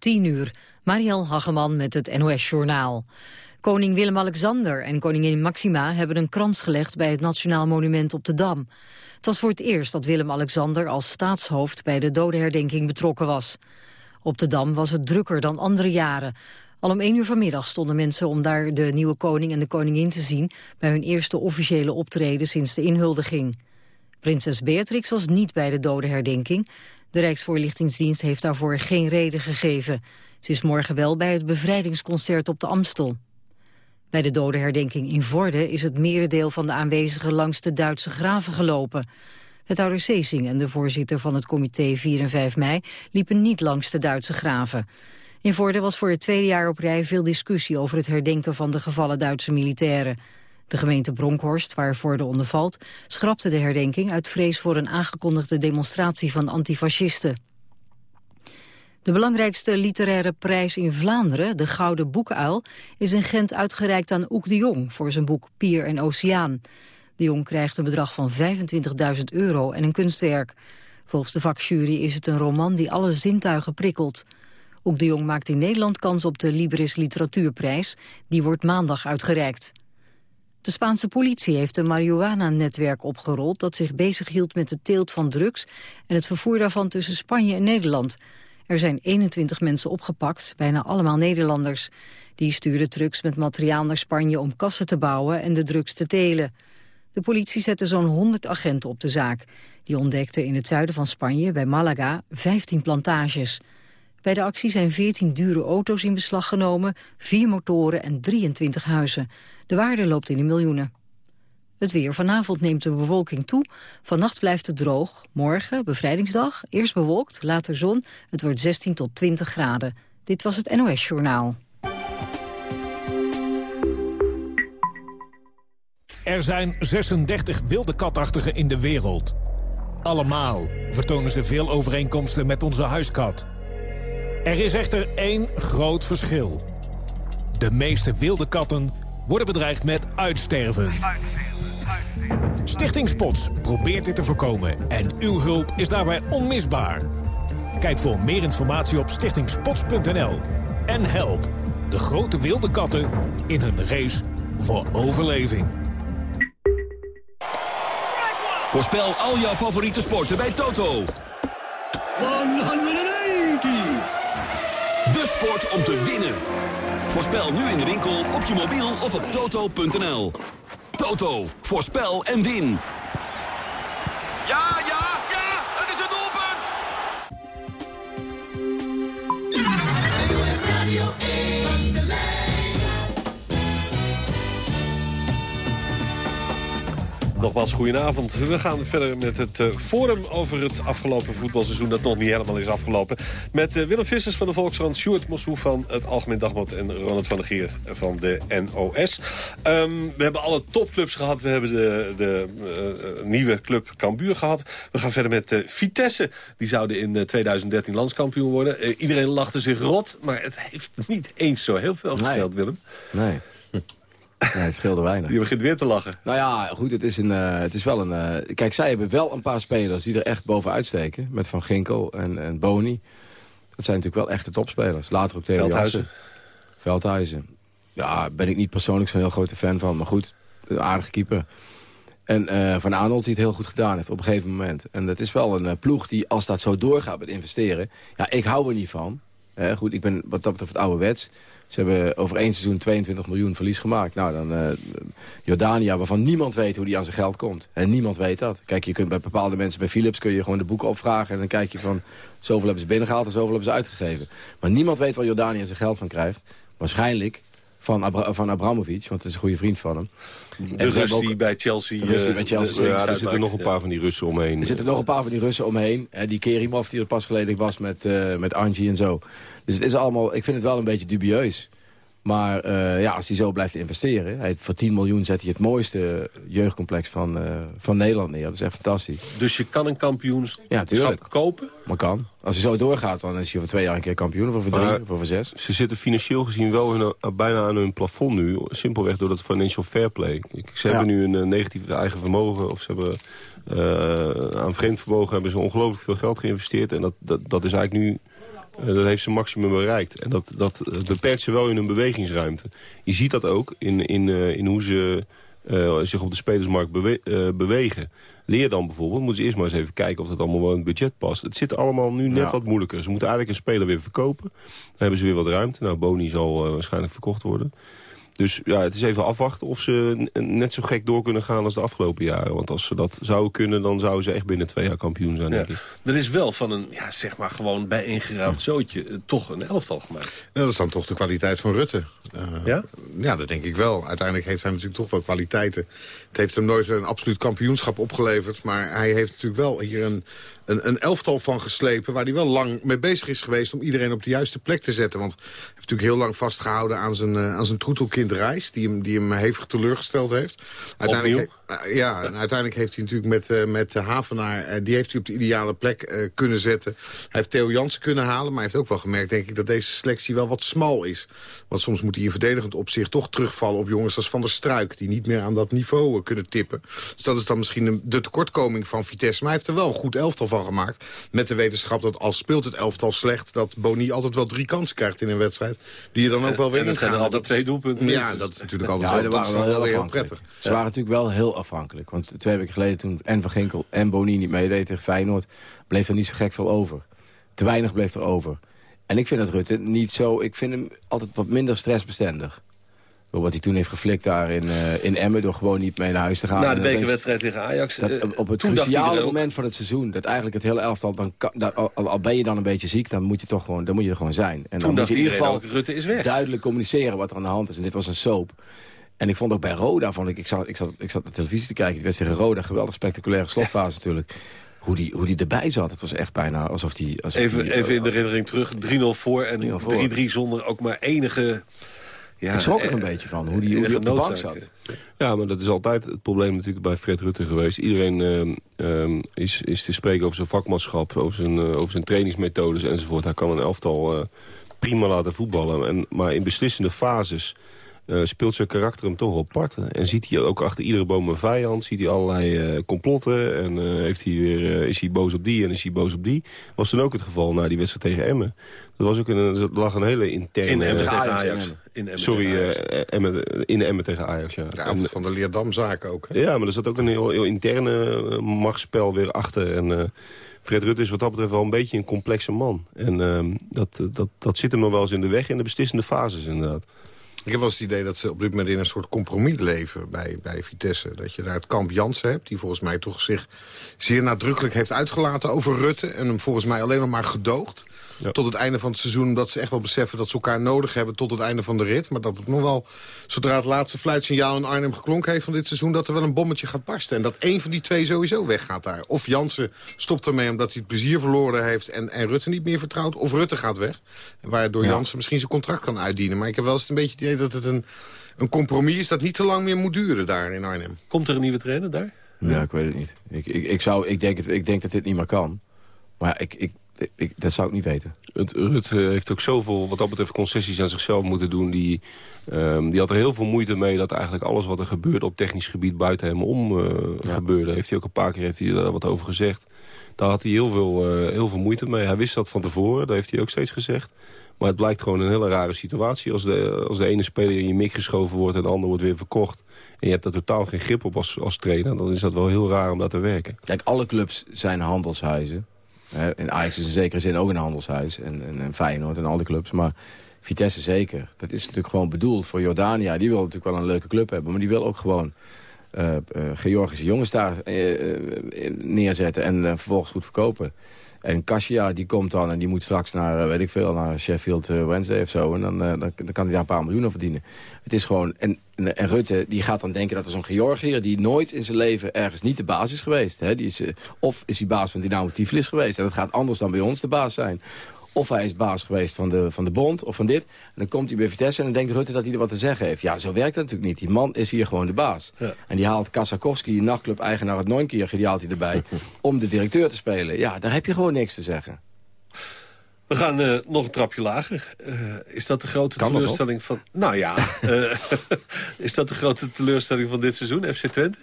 10 uur. Marielle Hageman met het NOS-journaal. Koning Willem-Alexander en koningin Maxima hebben een krans gelegd bij het Nationaal Monument op de Dam. Het was voor het eerst dat Willem-Alexander als staatshoofd bij de dodenherdenking betrokken was. Op de Dam was het drukker dan andere jaren. Al om één uur vanmiddag stonden mensen om daar de nieuwe koning en de koningin te zien... bij hun eerste officiële optreden sinds de inhuldiging. Prinses Beatrix was niet bij de dodenherdenking. De Rijksvoorlichtingsdienst heeft daarvoor geen reden gegeven. Ze is morgen wel bij het bevrijdingsconcert op de Amstel. Bij de dodenherdenking in Vorden is het merendeel van de aanwezigen langs de Duitse graven gelopen. Het ouder Seesing en de voorzitter van het comité 4 en 5 mei liepen niet langs de Duitse graven. In Vorden was voor het tweede jaar op rij veel discussie over het herdenken van de gevallen Duitse militairen. De gemeente Bronkhorst, waar Vorden onder valt, schrapte de herdenking uit vrees voor een aangekondigde demonstratie van antifascisten. De belangrijkste literaire prijs in Vlaanderen, de Gouden Boekenuil, is in Gent uitgereikt aan Oek de Jong voor zijn boek Pier en Oceaan. De Jong krijgt een bedrag van 25.000 euro en een kunstwerk. Volgens de vakjury is het een roman die alle zintuigen prikkelt. Oek de Jong maakt in Nederland kans op de Libris Literatuurprijs. Die wordt maandag uitgereikt. De Spaanse politie heeft een marihuana-netwerk opgerold... dat zich bezighield met de teelt van drugs... en het vervoer daarvan tussen Spanje en Nederland. Er zijn 21 mensen opgepakt, bijna allemaal Nederlanders. Die stuurden drugs met materiaal naar Spanje om kassen te bouwen... en de drugs te telen. De politie zette zo'n 100 agenten op de zaak. Die ontdekten in het zuiden van Spanje, bij Malaga, 15 plantages... Bij de actie zijn 14 dure auto's in beslag genomen, 4 motoren en 23 huizen. De waarde loopt in de miljoenen. Het weer. Vanavond neemt de bewolking toe. Vannacht blijft het droog. Morgen, bevrijdingsdag, eerst bewolkt, later zon. Het wordt 16 tot 20 graden. Dit was het NOS Journaal. Er zijn 36 wilde katachtigen in de wereld. Allemaal vertonen ze veel overeenkomsten met onze huiskat... Er is echter één groot verschil. De meeste wilde katten worden bedreigd met uitsterven. Stichting Spots probeert dit te voorkomen en uw hulp is daarbij onmisbaar. Kijk voor meer informatie op stichtingspots.nl en help de grote wilde katten in hun race voor overleving. Voorspel al jouw favoriete sporten bij Toto. 180! De sport om te winnen. Voorspel nu in de winkel, op je mobiel of op toto.nl. Toto, voorspel en win. Ja, ja, Nogmaals, goedenavond. We gaan verder met het uh, forum over het afgelopen voetbalseizoen... dat nog niet helemaal is afgelopen. Met uh, Willem Vissers van de Volkskrant, Sjoerd Mossou van het Algemeen Dagblad... en Ronald van der Geer van de NOS. Um, ehm, we hebben alle topclubs gehad. We hebben de, de uh, nieuwe club Cambuur gehad. We gaan verder met Vitesse. Die zouden in 2013 landskampioen worden. iedereen lachte zich rot, maar het heeft niet eens zo heel veel gespeeld, Willem. Nee. Nee, het scheelde weinig. Je begint weer te lachen. Nou ja, goed, het is, een, uh, het is wel een... Uh, kijk, zij hebben wel een paar spelers die er echt bovenuit steken. Met Van Ginkel en, en Boni. Dat zijn natuurlijk wel echte topspelers. Later ook tegen Veldhuizen. Veldhuizen. Ja, ben ik niet persoonlijk zo'n heel grote fan van. Maar goed, een aardige keeper. En uh, Van Arnold die het heel goed gedaan heeft op een gegeven moment. En dat is wel een ploeg die, als dat zo doorgaat met investeren... Ja, ik hou er niet van. goed, ik ben wat dat betreft ouderwets. Ze hebben over één seizoen 22 miljoen verlies gemaakt. Nou, dan uh, Jordania, waarvan niemand weet hoe die aan zijn geld komt. En niemand weet dat. Kijk, je kunt bij bepaalde mensen, bij Philips, kun je gewoon de boeken opvragen... en dan kijk je van, zoveel hebben ze binnengehaald en zoveel hebben ze uitgegeven. Maar niemand weet waar Jordania zijn geld van krijgt. Waarschijnlijk van, Abra van Abramovic, want het is een goede vriend van hem. De Rus die bij Chelsea... De die bij Chelsea ja, er zitten nog een paar van die Russen omheen. Er zitten nog een paar van die Russen omheen. Die Kerimov die er pas geleden was met, uh, met Angie en zo. Dus het is allemaal, ik vind het wel een beetje dubieus. Maar uh, ja, als hij zo blijft investeren... Hij, voor 10 miljoen zet hij het mooiste jeugdcomplex van, uh, van Nederland neer. Dat is echt fantastisch. Dus je kan een kampioenschap ja, kopen? Maar kan. Als hij zo doorgaat, dan is hij over twee jaar een keer kampioen. Of over drie, of over zes. Ze zitten financieel gezien wel hun, uh, bijna aan hun plafond nu. Simpelweg door dat financial fair play. Ze ja. hebben nu een negatief eigen vermogen. Of ze hebben... aan vreemd vermogen hebben ze ongelooflijk veel geld geïnvesteerd. En dat, dat, dat is eigenlijk nu Eh, dat heeft zijn maximum bereikt. En dat, dat beperkt ze wel in hun bewegingsruimte. Je ziet dat ook in, in, in hoe ze zich op de spelersmarkt bewegen. Leer dan bijvoorbeeld, moeten ze eerst maar eens even kijken of dat allemaal wel in het budget past. Het zit allemaal nu net wat moeilijker. Ze moeten eigenlijk een speler weer verkopen. Dan hebben ze weer wat ruimte. Nou, Boni zal waarschijnlijk verkocht worden. Dus ja, het is even afwachten of ze net zo gek door kunnen gaan als de afgelopen jaren. Want als ze dat zouden kunnen, dan zouden ze echt binnen twee jaar kampioen zijn, denk ik. Er is wel van een, ja, zeg maar gewoon bijeengeraapt zootje, eh, toch een elftal gemaakt. Ja, dat is dan toch de kwaliteit van Rutte. Uh, ja? Ja, dat denk ik wel. Uiteindelijk heeft hij natuurlijk toch wel kwaliteiten. Het heeft hem nooit een absoluut kampioenschap opgeleverd. Maar hij heeft natuurlijk wel hier een, een, een, elftal van geslepen... waar hij wel lang mee bezig is geweest om iedereen op de juiste plek te zetten. Want hij heeft natuurlijk heel lang vastgehouden aan zijn, uh, aan zijn troetelkindreis... Die hem, die hem hevig teleurgesteld heeft. Uiteindelijk, uh, ja, en uiteindelijk heeft hij natuurlijk met, uh, met Havenaar... die heeft hij op de ideale plek kunnen zetten. Hij heeft Theo Jansen kunnen halen, maar hij heeft ook wel gemerkt... denk ik, dat deze selectie wel wat smal is. Want soms moet hij in verdedigend opzicht toch terugvallen op jongens als Van der Struik... die niet meer aan dat niveau kunnen tippen. Dus dat is dan misschien de tekortkoming van Vitesse. Maar hij heeft er wel een goed elftal van gemaakt. Met de wetenschap dat als speelt het elftal slecht... dat Boni altijd wel drie kansen krijgt in een wedstrijd. Die je dan ook wel weer En zijn er altijd twee doelpunten. Ja, dat is natuurlijk altijd ja, wel, waren wel, heel, heel prettig. Ze waren natuurlijk wel heel afhankelijk. Want twee weken geleden toen en Van Ginkel en Boni niet meededen tegen Feyenoord... bleef er niet zo gek veel over. Te weinig bleef er over. En ik vind dat Rutte niet zo... Ik vind hem altijd wat minder stressbestendig. Wat hij toen heeft geflikt daar in, uh, in Emmen... door gewoon niet mee naar huis te gaan. Na de bekerwedstrijd tegen Ajax. Dat, uh, op het cruciale moment van het seizoen... dat eigenlijk het hele elftal... Dan kan, al, al, ben je dan een beetje ziek, dan moet je, toch gewoon, dan moet je er gewoon zijn. En toen dan moet je in ieder geval Rutte is weg. duidelijk communiceren wat er aan de hand is. En dit was een soap. En ik vond ook bij Roda... Vond ik, ik, zat, ik, zat, ik zat op televisie te kijken. Die wedstrijd tegen Roda. Geweldig spectaculaire slotfase natuurlijk hoe die, hoe die erbij zat. Het was echt bijna alsof die... Alsof even, die, even in de herinnering terug. 3-0 voor en 3-3 zonder ook maar enige ja, ik schrok er een beetje van, hoe die, hoe die op de bank zat. Ja, maar dat is altijd het probleem natuurlijk bij Fred Rutte geweest. Iedereen uh, is, is te spreken over zijn vakmanschap, over zijn, uh, over zijn trainingsmethodes enzovoort. Hij kan een elftal uh, prima laten voetballen. En, maar in beslissende fases uh, speelt zijn karakter hem toch apart. En ziet hij ook achter iedere boom een vijand. Ziet hij allerlei uh, complotten. En uh, heeft hij weer, is hij boos op die en is hij boos op die. Was toen ook het geval na die wedstrijd tegen Emmen. Dat was ook een, er lag een hele interne... In Emmen tegen Ajax. In Emmen Sorry, Emmen, in Emmen tegen Ajax, ja. ja en, van de Leerdamzaak ook. Hè? Ja, maar er zat ook een heel, heel interne machtsspel weer achter. En... Fred Rutte is wat dat betreft wel een beetje een complexe man. En uh, dat, dat, dat zit hem nog wel eens in de weg in de beslissende fases inderdaad. Ik heb wel eens het idee dat ze op dit moment in een soort compromis leven bij, bij Vitesse. Dat je daar het kamp Jansen hebt, die volgens mij toch zich zeer nadrukkelijk heeft uitgelaten over Rutte. En hem volgens mij alleen nog maar gedoogd. Tot het einde van het seizoen, omdat ze echt wel beseffen dat ze elkaar nodig hebben tot het einde van de rit. Maar dat het nog wel, zodra het laatste fluitsignaal in Arnhem geklonken heeft van dit seizoen, dat er wel een bommetje gaat barsten. En dat één van die twee sowieso weggaat daar. Of Jansen stopt ermee omdat hij het plezier verloren heeft en, en Rutte niet meer vertrouwt. Of Rutte gaat weg. Waardoor ja. Jansen misschien zijn contract kan uitdienen. Maar ik heb wel eens een beetje idee dat het een, een compromis is dat niet te lang meer moet duren daar in Arnhem. Komt er een nieuwe trainer daar? Ja, ik weet het niet. Ik, ik, ik, zou, ik, denk, het, ik denk dat dit niet meer kan. Maar ik, ik, ik, dat zou ik niet weten. Het, Rutte heeft ook zoveel, wat dat betreft, concessies aan zichzelf moeten doen. Die, um, die had er heel veel moeite mee dat eigenlijk alles wat er gebeurde op technisch gebied buiten hem om uh, ja. gebeurde. Heeft hij ook een paar keer heeft hij daar wat over gezegd. Daar had hij heel veel, uh, heel veel moeite mee. Hij wist dat van tevoren, dat heeft hij ook steeds gezegd. Maar het blijkt gewoon een hele rare situatie. Als de, als de ene speler in je mik geschoven wordt en de ander wordt weer verkocht... en je hebt er totaal geen grip op als, als trainer... dan is dat wel heel raar om dat te werken. Kijk, alle clubs zijn handelshuizen. In Ajax is in zekere zin ook een handelshuis. En, en, en Feyenoord en al die clubs. Maar Vitesse zeker. Dat is natuurlijk gewoon bedoeld voor Jordania. Die wil natuurlijk wel een leuke club hebben. Maar die wil ook gewoon uh, uh, Georgische jongens daar uh, neerzetten. En vervolgens goed verkopen. En Kasia die komt dan en die moet straks naar, weet ik veel, naar Sheffield Wednesday of zo. En dan, dan, dan, kan hij daar een paar miljoen verdienen. Het is gewoon, en, en, Rutte die gaat dan denken dat er zo'n Georgiër... die nooit in zijn leven ergens niet de baas is geweest. Hè? Die is, of is hij baas van Dynamo Tiflis geweest. En dat gaat anders dan bij ons de baas zijn. Of hij is baas geweest van de, van de bond of van dit. En dan komt hij bij Vitesse en dan denkt Rutte dat hij er wat te zeggen heeft. Ja, zo werkt het natuurlijk niet. Die man is hier gewoon de baas. Ja. En die haalt Kasakowski, nachtclub-eigenaar uit Neunkirchen... die haalt hij erbij om de directeur te spelen. Ja, daar heb je gewoon niks te zeggen. We gaan uh, nog een trapje lager. Uh, is dat de grote kan teleurstelling van... Nou ja, uh, is dat de grote teleurstelling van dit seizoen, FC Twente?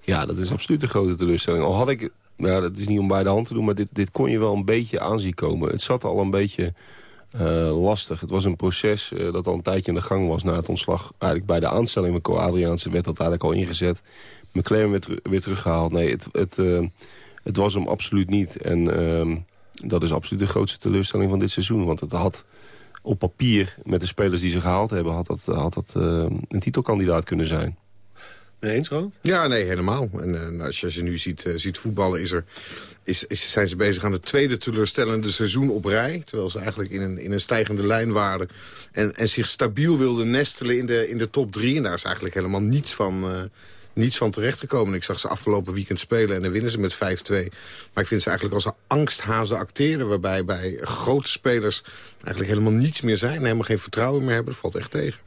Ja, dat is absoluut de grote teleurstelling. Al had ik ja, dat is niet om bij de hand te doen... maar dit, dit kon je wel een beetje aanzien komen. Het zat al een beetje uh, lastig. Het was een proces uh, dat al een tijdje in de gang was na het ontslag. Eigenlijk bij de aanstelling van Co Adriaanse werd dat eigenlijk al ingezet. McLaren werd weer teruggehaald. Nee, het, het, uh, het was hem absoluut niet. En ehm, dat is absoluut de grootste teleurstelling van dit seizoen. Want het had op papier, met de spelers die ze gehaald hebben... had dat, had dat een titelkandidaat kunnen zijn. Nee eens, Ronald? Ja, nee, helemaal. En als je nu ziet, ziet voetballen, is er is, is, zijn ze bezig aan het tweede teleurstellende seizoen op rij. Terwijl ze eigenlijk in een, in een stijgende lijn waren. En, en zich stabiel wilden nestelen in de, in de top drie. En daar is eigenlijk helemaal niets van, uh, niets van terechtgekomen. Ik zag ze afgelopen weekend spelen en dan winnen ze met 5-2. Maar ik vind ze eigenlijk als een angsthazen acteren. Waarbij bij grote spelers eigenlijk helemaal niets meer zijn. Helemaal geen vertrouwen meer hebben. Dat valt echt tegen.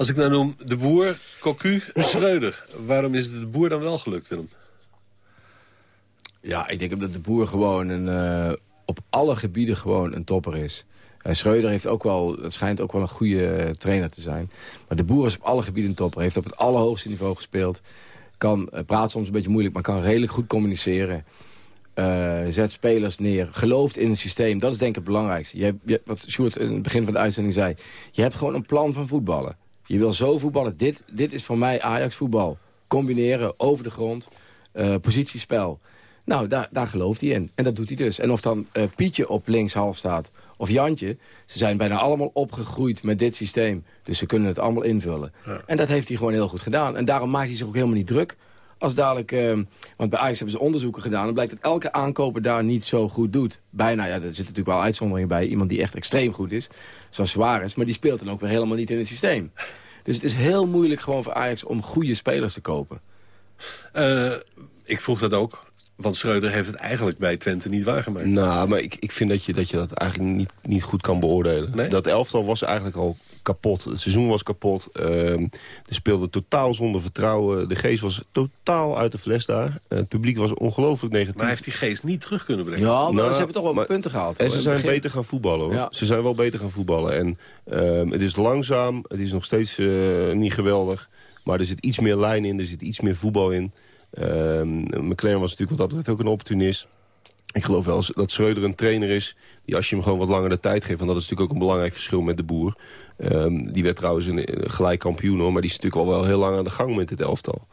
Als ik nou noem de Boer, Cocu, Schreuder. Waarom is het de Boer dan wel gelukt, Willem? Ja, ik denk dat de boer gewoon een, uh, op alle gebieden gewoon een topper is. Uh, Schreuder heeft ook wel, het schijnt ook wel een goede uh, trainer te zijn. Maar de boer is op alle gebieden topper. Heeft op het allerhoogste niveau gespeeld. Kan, praat soms een beetje moeilijk, maar kan redelijk goed communiceren. zet spelers neer. Gelooft in het systeem. Dat is denk ik het belangrijkste. Je, wat Sjoerd in het begin van de uitzending zei. Je hebt gewoon een plan van voetballen. Je wil zo voetballen. Dit, dit is voor mij Ajax voetbal. Combineren, over de grond, positiespel. Nou, daar, daar gelooft hij in. En dat doet hij dus. En of dan uh, Pietje op links half staat of Jantje... ze zijn bijna allemaal opgegroeid met dit systeem. Dus ze kunnen het allemaal invullen. Ja. En dat heeft hij gewoon heel goed gedaan. En daarom maakt hij zich ook helemaal niet druk. Als dadelijk, uh, want bij Ajax hebben ze onderzoeken gedaan... en blijkt dat elke aankoper daar niet zo goed doet. Bijna, ja, er zitten natuurlijk wel uitzonderingen bij. Iemand die echt extreem goed is, zoals Suarez. Maar die speelt dan ook weer helemaal niet in het systeem. Dus het is heel moeilijk gewoon voor Ajax om goede spelers te kopen. Uh, ik vroeg dat ook want Schreuder heeft het eigenlijk bij Twente niet waargemaakt. Nou, maar ik, ik vind dat je, dat je dat eigenlijk niet, niet goed kan beoordelen. Nee? Dat elftal was eigenlijk al kapot. Het seizoen was kapot. Uh, er speelde totaal zonder vertrouwen. De geest was totaal uit de fles daar. het publiek was ongelooflijk negatief. Maar heeft die geest niet terug kunnen brengen? Ja, maar nou, ze hebben toch wel maar, punten gehaald. En ze zijn beter gaan voetballen. Hoor. Ja. Ze zijn wel beter gaan voetballen. En uh, het is langzaam. Het is nog steeds uh, niet geweldig. Maar er zit iets meer lijn in. Er zit iets meer voetbal in. Um, McLaren was natuurlijk wat dat betreft ook een opportunist. Ik geloof wel dat Schreuder een trainer is... die als je hem gewoon wat langer de tijd geeft... en dat is natuurlijk ook een belangrijk verschil met de boer... Um, die werd trouwens een, gelijk kampioen, hoor, maar die is natuurlijk al wel heel lang aan de gang met dit elftal.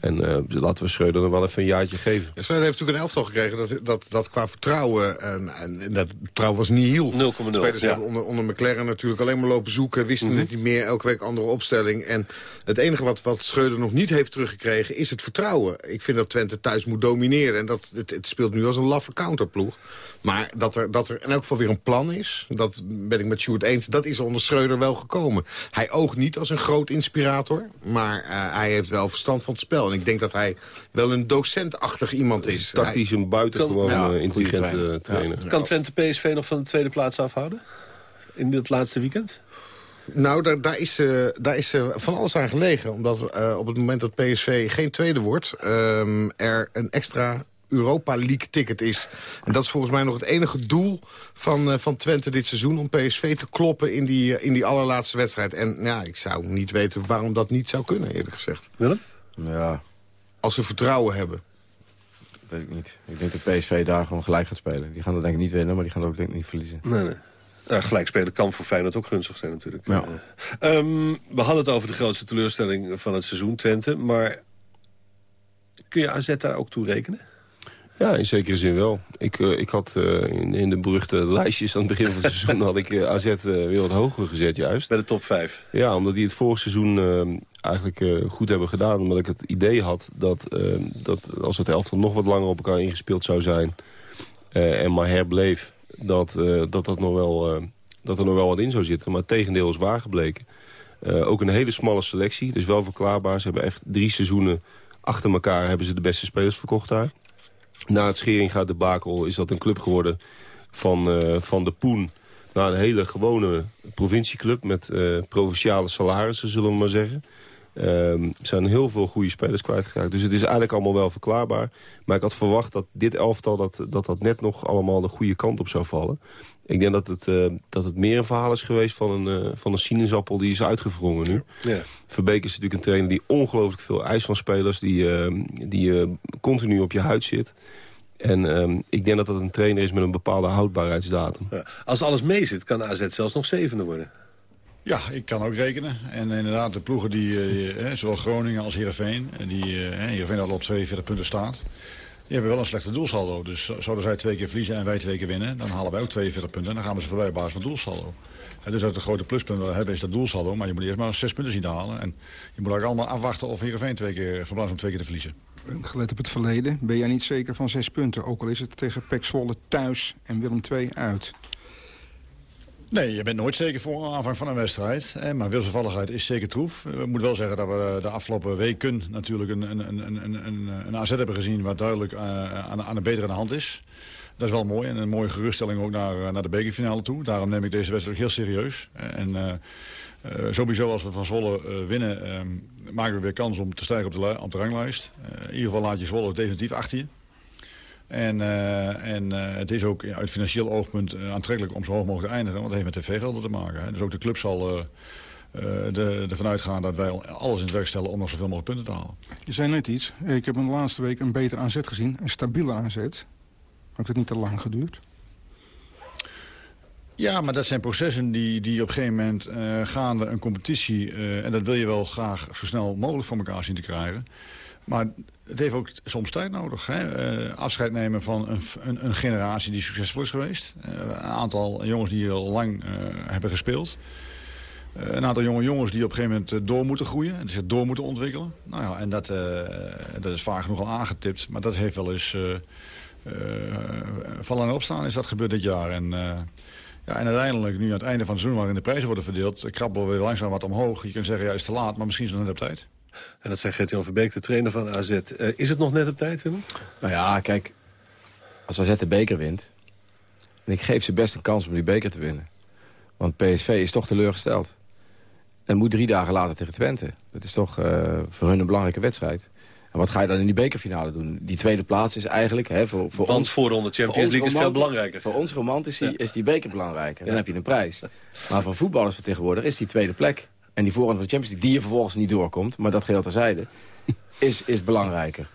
En uh, laten we Schreuder nog wel even een jaartje geven. Ja, Schreuder heeft natuurlijk een elftal gekregen dat, dat, dat qua vertrouwen... En, en, dat vertrouwen was niet heel. 0,0. Spelers ja. hebben onder, onder McLaren natuurlijk alleen maar lopen zoeken... wisten mm -hmm. het niet meer, elke week andere opstelling. En het enige wat, wat Schreuder nog niet heeft teruggekregen is het vertrouwen. Ik vind dat Twente thuis moet domineren. En dat, het, het speelt nu als een laffe counterploeg. Maar dat er, dat er in elk geval weer een plan is, dat ben ik met Sjoerd eens... dat is onder Schreuder wel gekomen. Hij oogt niet als een groot inspirator, maar uh, hij heeft wel verstand van het spel. En ik denk dat hij wel een docentachtig iemand is. Tactisch een buitengewoon ja, intelligente trainer. trainer. Ja. Kan Twente PSV nog van de tweede plaats afhouden? In het laatste weekend? Nou, daar, daar, is, uh, daar is uh, van alles aan gelegen. Omdat uh, op het moment dat PSV geen tweede wordt... Um, er een extra Europa League ticket is. En dat is volgens mij nog het enige doel van, uh, van Twente dit seizoen... om PSV te kloppen in die, uh, in die allerlaatste wedstrijd. En ja, ik zou niet weten waarom dat niet zou kunnen, eerlijk gezegd. Willem? Ja. Als ze vertrouwen hebben. Weet ik niet. Ik denk dat PSV daar gewoon gelijk gaat spelen. Die gaan dat denk ik niet winnen, maar die gaan ook denk ik niet verliezen. Nee, nee. Ja, gelijk spelen kan voor Feyenoord ook gunstig zijn natuurlijk. Ja. Uh, um, we hadden het over de grootste teleurstelling van het seizoen, Twente. Maar kun je AZ daar ook toe rekenen? Ja, in zekere zin wel. Ik, uh, ik had uh, in, in, de beruchte lijstjes aan het begin van het seizoen... had ik uh, AZ weer wat hoger gezet juist. Bij de top 5? Ja, omdat die het vorig seizoen eigenlijk goed hebben gedaan. Omdat ik het idee had dat, dat als het elftal nog wat langer op elkaar ingespeeld zou zijn... en maar herbleef, dat, dat, dat, nog wel, dat er nog wel wat in zou zitten. Maar het tegendeel is waar gebleken. ook een hele smalle selectie, dus wel verklaarbaar. Ze hebben echt drie seizoenen achter elkaar hebben ze de beste spelers verkocht daar. Na het Scheringa debakel is dat een club geworden van, uh, van de Poen... naar een hele gewone provincieclub met uh, provinciale salarissen, zullen we maar zeggen. Um, er zijn heel veel goede spelers kwijtgeraakt. Dus het is eigenlijk allemaal wel verklaarbaar. Maar ik had verwacht dat dit elftal dat, dat, dat net nog allemaal de goede kant op zou vallen. Ik denk dat het, uh, dat het meer een verhaal is geweest van een, uh, van een sinaasappel die is uitgevrongen nu. Ja. Verbeek is natuurlijk een trainer die ongelooflijk veel eis van spelers... die, uh, die continu op je huid zit. En ehm, ik denk dat dat een trainer is met een bepaalde houdbaarheidsdatum. Ja. Als alles mee zit, kan AZ zelfs nog zevende worden. Ja, ik kan ook rekenen. En inderdaad, de ploegen die, eh, zowel Groningen als Heerenveen... die uh, Heerenveen al op 42 punten staat... die hebben wel een slechte doelsaldo. Dus zouden zij twee keer verliezen en wij twee keer winnen... dan halen wij ook 42 punten en dan gaan we ze voorbij op basis van doelsaldo. En dus dat de grote pluspunt hebben is dat doelsaldo. Maar je moet eerst maar zes punten zien te halen. En je moet ook allemaal afwachten of Heerenveen twee keer van om twee keer te verliezen. Gelet op het verleden ben jij niet zeker van zes punten. Ook al is het tegen Pek Zwolle thuis en Willem II uit. Nee, je bent nooit zeker voor aanvang van een wedstrijd. Maar wilsvalligheid is zeker troef. We moeten wel zeggen dat we de afgelopen weken natuurlijk een, een, een, een, een AZ hebben gezien... wat duidelijk uh, aan, aan de betere hand is. Dat is wel mooi en een mooie geruststelling ook naar, eh, naar de bekerfinale toe. Daarom neem ik deze wedstrijd heel serieus. En uh, sowieso als we van Zwolle winnen, uh, maken we weer kans om te stijgen op de, op de ranglijst. in ieder geval laat je Zwolle definitief achter je. En, en het is ook uit financieel oogpunt aantrekkelijk om zo hoog mogelijk te eindigen. Want het heeft met tv-gelden te maken. Hè. Dus ook de club zal ervan uitgaan dat wij alles in het werk stellen om nog zoveel mogelijk punten te halen. Je zei net iets. Ik heb in de laatste week een beter aanzet gezien. Een stabiele aanzet. Heeft het niet te lang geduurd? Ja, maar dat zijn processen die, die op een gegeven moment uh, gaande een competitie... Uh, en dat wil je wel graag zo snel mogelijk voor elkaar zien te krijgen. Maar het heeft ook soms tijd nodig. Hè? Uh, afscheid nemen van een, een, een, generatie die succesvol is geweest. een aantal jongens die al lang hebben gespeeld. een aantal jonge jongens die op een gegeven moment door moeten groeien. En zich door moeten ontwikkelen. Nou ja, en dat, dat is vaak genoeg al aangetipt. Maar dat heeft wel eens vallen en opstaan is dat gebeurd dit jaar. En, ja, en uiteindelijk, nu aan het einde van het seizoen waarin de prijzen worden verdeeld... krabbelen we langzaam wat omhoog. Je kunt zeggen, ja, is te laat, maar misschien is het nog net op tijd. En dat zei Gert-Jan Verbeek, de trainer van AZ. Uh, is het nog net op tijd, Willem? Nou ja, kijk, als AZ de beker wint... en ik geef ze best een kans om die beker te winnen. Want PSV is toch teleurgesteld. En moet drie dagen later tegen Twente. Dat is toch uh, voor hun een belangrijke wedstrijd. En wat ga je dan in die bekerfinale doen? Die tweede plaats is eigenlijk... Hè, voor, voor Want ons, voorronde Champions League is veel belangrijker. Voor ons romantici ja. is die beker belangrijker. Dan heb je een prijs. Maar voor voetballers vertegenwoordiger is die tweede plek. En die voorronde van de Champions League, die je vervolgens niet doorkomt... maar dat geheel terzijde, is, is belangrijker.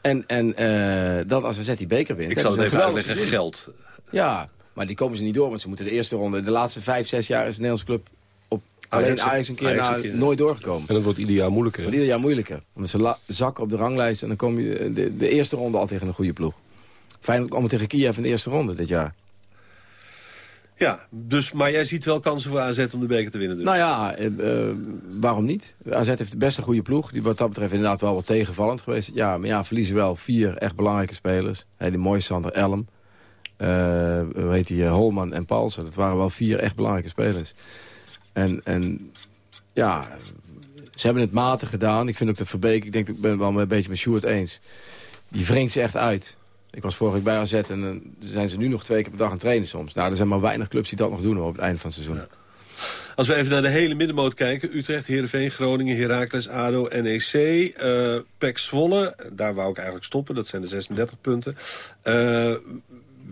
En, en uh, dat als AZ die beker wint... Ik zal het even uitleggen, geld. Ja, maar die komen ze niet door, want ze moeten de eerste ronde... de laatste vijf, zes jaar is de Nederlandse club Alleen Ajax een keer, Ajax een keer nooit doorgekomen. En dat wordt ieder jaar moeilijker. Wordt ieder jaar moeilijker. Omdat ze zakken op de ranglijst en dan kom je de, de, eerste ronde al tegen een goede ploeg. Fijn om tegen Kiev in de eerste ronde dit jaar. Ja, dus, maar jij ziet wel kansen voor AZ om de beker te winnen dus? Nou ja, uh, waarom niet? AZ heeft de beste goede ploeg. Die wat dat betreft inderdaad wel wat tegenvallend geweest. Ja, maar ja, verliezen wel vier echt belangrijke spelers. Hey, die mooie Sander Elm. Hoe heet Holman en Paulsen. Dat waren wel vier echt belangrijke spelers. En, en ja, ze hebben het matig gedaan. Ik vind ook dat Verbeek, ik denk ik ben wel een beetje met Sjoerd eens. Die wringt ze echt uit. Ik was vorige week bij AZ en dan zijn ze nu nog twee keer per dag aan het trainen soms. Nou, er zijn maar weinig clubs die dat nog doen op het einde van het seizoen. Als we even naar de hele middenmoot kijken. Utrecht, Heerenveen, Groningen, Heracles, ADO, NEC, uh, eh, PEC Zwolle. Daar wou ik eigenlijk stoppen, dat zijn de 36 punten. Uh,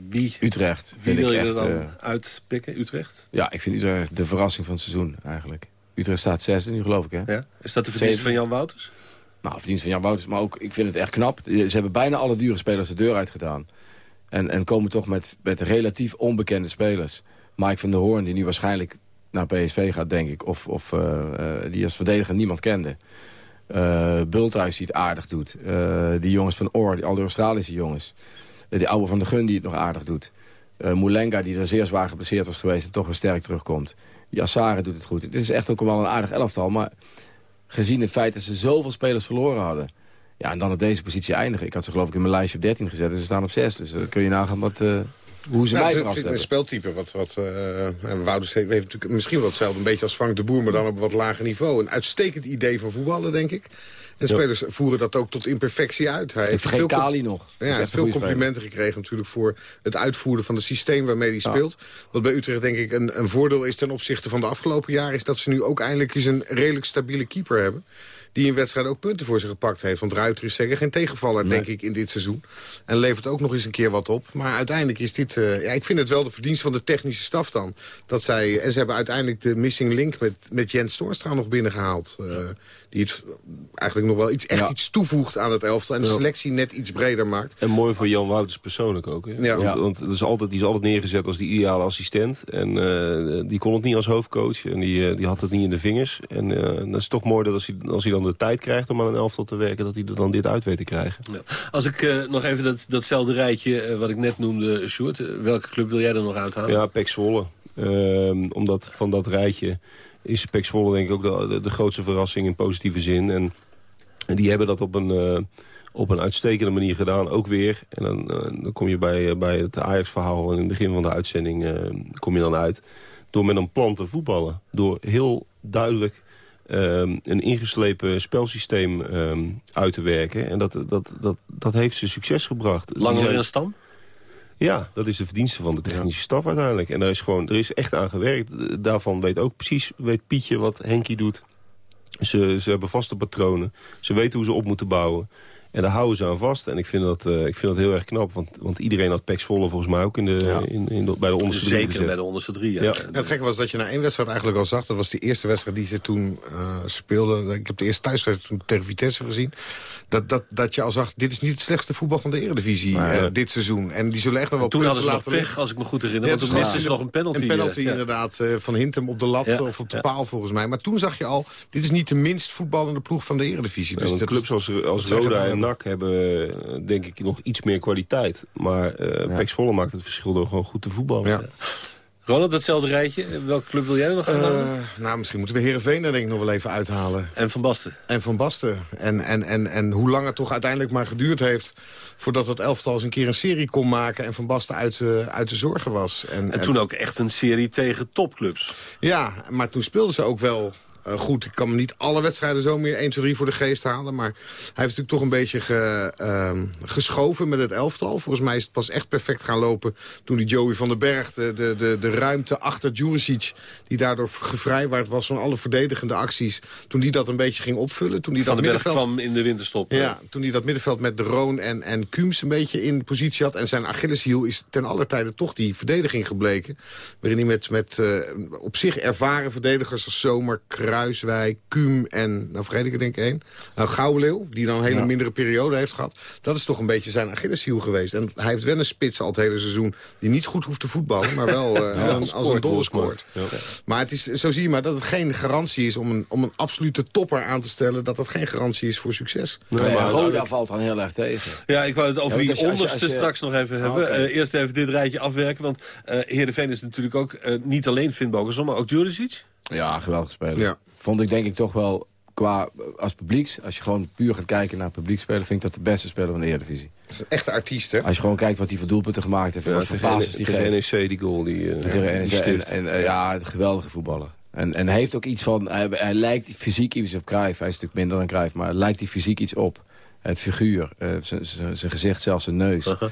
wie, Utrecht. Wie wil je er dan uh, uitpikken, Utrecht? Ja, ik vind Utrecht de verrassing van het seizoen eigenlijk. Utrecht staat zesde nu, geloof ik, hè? Ja? Is dat de verdienste van Jan Wouters? Nou, verdienste van Jan Wouters, maar ook, ik vind het echt knap. Ze hebben bijna alle dure spelers de deur uitgedaan. En, en komen toch met, met relatief onbekende spelers. Mike van der Hoorn, die nu waarschijnlijk naar PSV gaat, denk ik. Of, of uh, uh, die als verdediger niemand kende. Uh, Bulthuis die het aardig doet. die jongens van Oor, die, al die Australische jongens. de oude van de Gun die het nog aardig doet. Moulenga die er zeer zwaar geblesseerd was geweest en toch weer sterk terugkomt. Die Assare doet het goed. Het is echt ook wel een aardig elftal. Maar gezien het feit dat ze zoveel spelers verloren hadden... Ja, en dan op deze positie eindigen. Ik had ze geloof ik in mijn lijstje op 13 gezet en ze staan op 6. Dus dan kun je nagaan wat, uh, hoe ze ja, mij verrast het, hebben. Een speltype wat, wat uh, heeft natuurlijk misschien wel hetzelfde. Een beetje als Frank de Boer, maar dan op wat lager niveau. Een uitstekend idee voor voetballen, denk ik. En spelers voeren dat ook tot imperfectie uit. Hij heeft veel Kali nog. Ja, hij heeft veel complimenten speler. gekregen natuurlijk voor het uitvoeren van het systeem waarmee hij speelt. Wat bij Utrecht denk ik een, een voordeel is ten opzichte van de afgelopen jaren... is dat ze nu ook eindelijk eens een redelijk stabiele keeper hebben. die in wedstrijd ook punten voor ze gepakt heeft. Want Ruiter is zeker geen tegenvaller, denk ik, in dit seizoen. En levert ook nog eens een keer wat op. Maar uiteindelijk is dit... ja, ik vind het wel de verdienst van de technische staf dan. Dat zij, en ze hebben uiteindelijk de missing link met, met Jens Toornstra nog binnengehaald. Uh, die het eigenlijk nog wel iets, echt iets toevoegt aan het elftal. En de selectie net iets breder maakt. En mooi voor Jan Wouters persoonlijk ook. Hè? Ja. Want, want het is altijd, die is altijd neergezet als die ideale assistent. En uh, die kon het niet als hoofdcoach. En die, uh, die had het niet in de vingers. En uh, dat is toch mooi dat als hij, als hij dan de tijd krijgt om aan een elftal te werken... dat hij er dan dit uit weet te krijgen. Ja. Als ik nog even dat, datzelfde rijtje wat ik net noemde, Sjoerd. welke club wil jij er nog uithalen? Ja, Pek Zwolle. Ehm, omdat van dat rijtje is Pek Zwolle denk ik ook de, de, de, grootste verrassing in positieve zin. En, en die hebben dat op een, uh, op een uitstekende manier gedaan, ook weer. En dan, uh, dan kom je bij, uh, bij het Ajax-verhaal in het begin van de uitzending kom je dan uit. Door met een plan te voetballen. Door heel duidelijk um, een ingeslepen spelsysteem um, uit te werken. En dat, dat, dat, dat heeft ze succes gebracht. Langer in stam? Ja, dat is de verdienste van de technische staf uiteindelijk. En daar is gewoon, er is echt aan gewerkt. Daarvan weet ook precies, weet Pietje wat Henkie doet. Ze, ze hebben vaste patronen. Ze weten hoe ze op moeten bouwen. En daar houden ze aan vast. En ik vind dat, uh, ik vind dat heel erg knap. Want, want iedereen had Pex Volle volgens mij ook in de, ja. in, in de, bij de onderste Zeker drie. Zeker bij de onderste drie, ja. ja. Het gekke was dat je na één wedstrijd eigenlijk al zag. Dat was die eerste wedstrijd die ze toen uh, speelden. Ik heb de eerste thuiswedstrijd tegen Vitesse gezien. Dat, dat, dat je al zag, dit is niet het slechtste voetbal van de Eredivisie uh, dit seizoen. En die zullen echt nog wel Toen hadden ze pech, als ik me goed herinner. want toen misten ze nog een penalty. Een penalty inderdaad van Hintem op de lat of op de paal volgens mij. Maar toen zag je al, dit is niet de minst voetballende ploeg van de Eredivisie. Dus clubs als, als Roda en NAC hebben denk ik nog iets meer kwaliteit. Maar uh, ja. Pex Volle maakt het verschil door gewoon goed te voetballen. Ja. Ronald, datzelfde rijtje. Welke club wil jij nog gaan uh, Nou, misschien moeten we Heerenveen er denk ik nog wel even uithalen. En Van Basten. En Van Basten. En, en, en, en hoe lang het toch uiteindelijk maar geduurd heeft... voordat het elftal eens een keer een serie kon maken... en Van Basten uit, uh, uit de zorgen was. En, en toen ook echt een serie tegen topclubs. Ja, maar toen speelden ze ook wel uh, goed, ik kan me niet alle wedstrijden zo meer 1, 2, 3 voor de geest halen. Maar hij heeft natuurlijk toch een beetje ge, uh, geschoven met het elftal. Volgens mij is het pas echt perfect gaan lopen toen die Joey van den Berg... de, de, de, de ruimte achter Juricic, die daardoor gevrijwaard was... van alle verdedigende acties, toen die dat een beetje ging opvullen. Toen die van dat den Berg kwam in de winterstop. Ja, toen hij dat middenveld met de Roon en, en Kums een beetje in positie had. En zijn Achilleshiel is ten alle tijde toch die verdediging gebleken. Waarin hij met, met uh, op zich ervaren verdedigers als Zomer, Kruiswijk, Kuum en, nou vergeet ik er denk ik één. Nou, Gouwleeuw, die dan een hele ja. mindere periode heeft gehad. Dat is toch een beetje zijn Achilleshiel geweest. En hij heeft wel een spits al het hele seizoen die niet goed hoeft te voetballen. Maar wel uh, ja, als, als een dolle scoort. Ja. Maar het is, zo zie je maar dat het geen garantie is om een, om een absolute topper aan te stellen. Dat dat geen garantie is voor succes. Nee, nee maar Roda valt dan heel erg tegen. Ja, ik wou het over die onderste als je, als je... straks nog even hebben. Oh, okay. uh, eerst even dit rijtje afwerken. Want uh, Heerenveen is natuurlijk ook uh, niet alleen Finn Bogerson, maar ook Juricic. Ja, geweldig speler. Ja. Vond ik denk ik toch wel qua als publieks, als je gewoon puur gaat kijken naar publiek spelen, vind ik dat de beste speler van de Eredivisie. Dat is een echte artiest, hè? Als je gewoon kijkt wat hij voor doelpunten gemaakt heeft, ja, wat voor die geeft. NEC die goal die, uh, tegen NEC en, en uh, ja, een geweldige voetballer. En, en hij heeft ook iets van, hij, hij lijkt fysiek iets op Cruijff. Hij is natuurlijk minder dan Cruijff, maar lijkt hij fysiek iets op. Het figuur, uh, zijn gezicht, zelfs zijn neus. Uh -huh.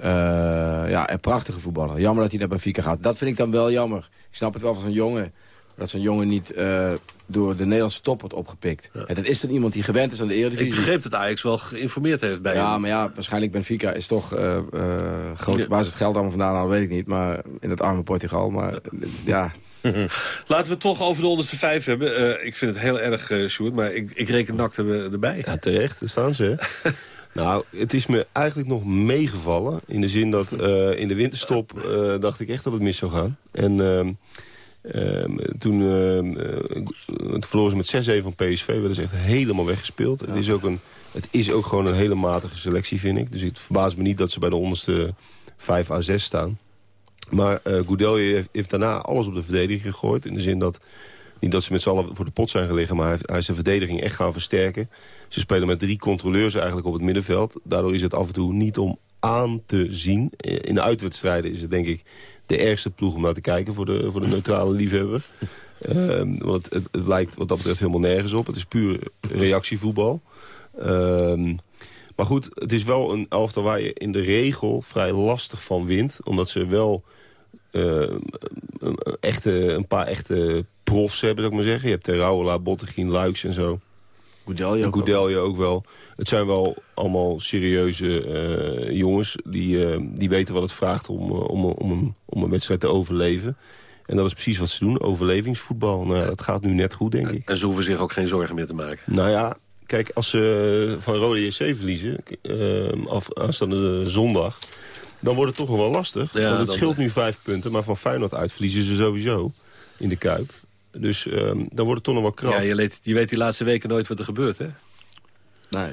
Uh, ja, een prachtige voetballer. Jammer dat hij naar Benfica gaat. Dat vind ik dan wel jammer. Ik snap het wel van zo'n jongen. Dat zo'n jongen niet uh, door de Nederlandse top wordt opgepikt. Ja. En dat is dan iemand die gewend is aan de Eredivisie. Ik begreep dat Ajax wel geïnformeerd heeft bij Ja, hem. maar ja, waarschijnlijk Benfica is toch uh, uh, groot. Ja. Waar ze het geld allemaal vandaan halen, weet ik niet. Maar in het arme Portugal. Maar ja... Laten we het toch over de onderste vijf hebben. Uh, ik vind het heel erg, uh, Sjoerd, maar ik, ik reken nakte erbij. Ja, terecht, daar staan ze. nou, het is me eigenlijk nog meegevallen. In de zin dat uh, in de winterstop uh, dacht ik echt dat het mis zou gaan. En uh, toen, toen verloren ze met 6-1 van PSV. Werden ze echt helemaal weggespeeld. Ja. Het, is ook een, het is ook gewoon een hele matige selectie, vind ik. Dus het verbaast me niet dat ze bij de onderste 5 à 6 staan. Maar uh, Goudelje heeft, heeft, daarna alles op de verdediging gegooid. In de zin dat, niet dat ze met z'n allen voor de pot zijn gelegen... maar hij, hij is de verdediging echt gaan versterken. Ze spelen met drie controleurs eigenlijk op het middenveld. Daardoor is het af en toe niet om aan te zien. In de uitwedstrijden is het denk ik de ergste ploeg om naar te kijken... voor de, voor de neutrale liefhebber. Um, want het, het, lijkt wat dat betreft helemaal nergens op. Het is puur reactievoetbal. Um, maar goed, het is wel een elftal waar je in de regel vrij lastig van wint. Omdat ze wel een, echte, een paar echte profs hebben, zou ik maar zeggen. Je hebt Terouwela, Bottegien, Luiks en zo. Goudelje En ook wel. Goudelje ook wel. Het zijn wel allemaal serieuze eh, jongens die, eh, die weten wat het vraagt om, eh, om, om, een, om een wedstrijd te overleven. En dat is precies wat ze doen, overlevingsvoetbal. Nou, dat gaat nu net goed, denk ik. En ze hoeven zich ook geen zorgen meer te maken. Nou ja, kijk, als ze van Rode JC verliezen, af, aanstaande zondag... dan wordt het toch nog wel lastig. Ja, want het scheelt nu vijf punten, maar van Feyenoord uit verliezen ze sowieso in de Kuip. Dus eh, dan wordt het toch nog wel krap. Ja, je, weet, je weet die laatste weken nooit wat er gebeurt, hè? Nee.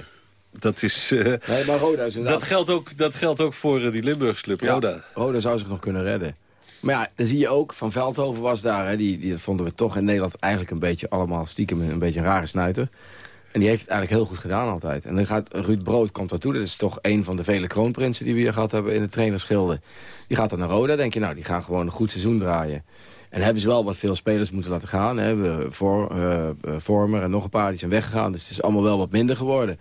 Dat is... eh, Nee, maar Roda is inderdaad... dat, geldt ook, dat geldt ook voor eh, die Limburgse club, Ja, Roda. Roda zou zich nog kunnen redden. Maar ja, dan zie je ook, Van Veldhoven was daar. Hè, die, die dat vonden we toch in Nederland eigenlijk een beetje allemaal stiekem een beetje een rare snuiter. En die heeft het eigenlijk heel goed gedaan altijd. En dan gaat Ruud Brood komt daartoe. Dat is toch een van de vele kroonprinsen die we hier gehad hebben in de trainerschilde. Die gaat dan naar Roda. denk je, nou, die gaan gewoon een goed seizoen draaien. En hebben ze wel wat veel spelers moeten laten gaan. Hè. We, voor, eh, Vormer en nog een paar die zijn weggegaan. Dus het is allemaal wel wat minder geworden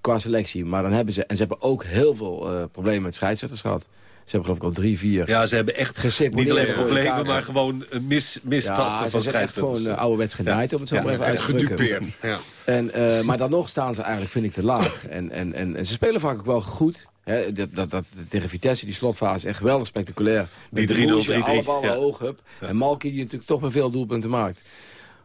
qua selectie. Maar dan hebben ze... En ze hebben ook heel veel eh, problemen met scheidsrechters gehad. Ze hebben geloof ik al drie, vier... Ja, ze hebben echt niet alleen problemen, maar gewoon mis, mistasten ja, van ze echt gewoon uh, ouderwets genaaid, om het zo Ja, maar even uit gedupeerd. Ja. En, uh, maar dan nog staan ze eigenlijk, vind ik, te laag. En, en, en, en ze spelen vaak ook wel goed. Dat, dat, dat, tegen Vitesse, die slotfase, echt geweldig spectaculair. Die Met 3-0, Rouge, 3-3, Alle ballen ja. hoog, hup. En Malky, die natuurlijk toch met veel doelpunten maakt.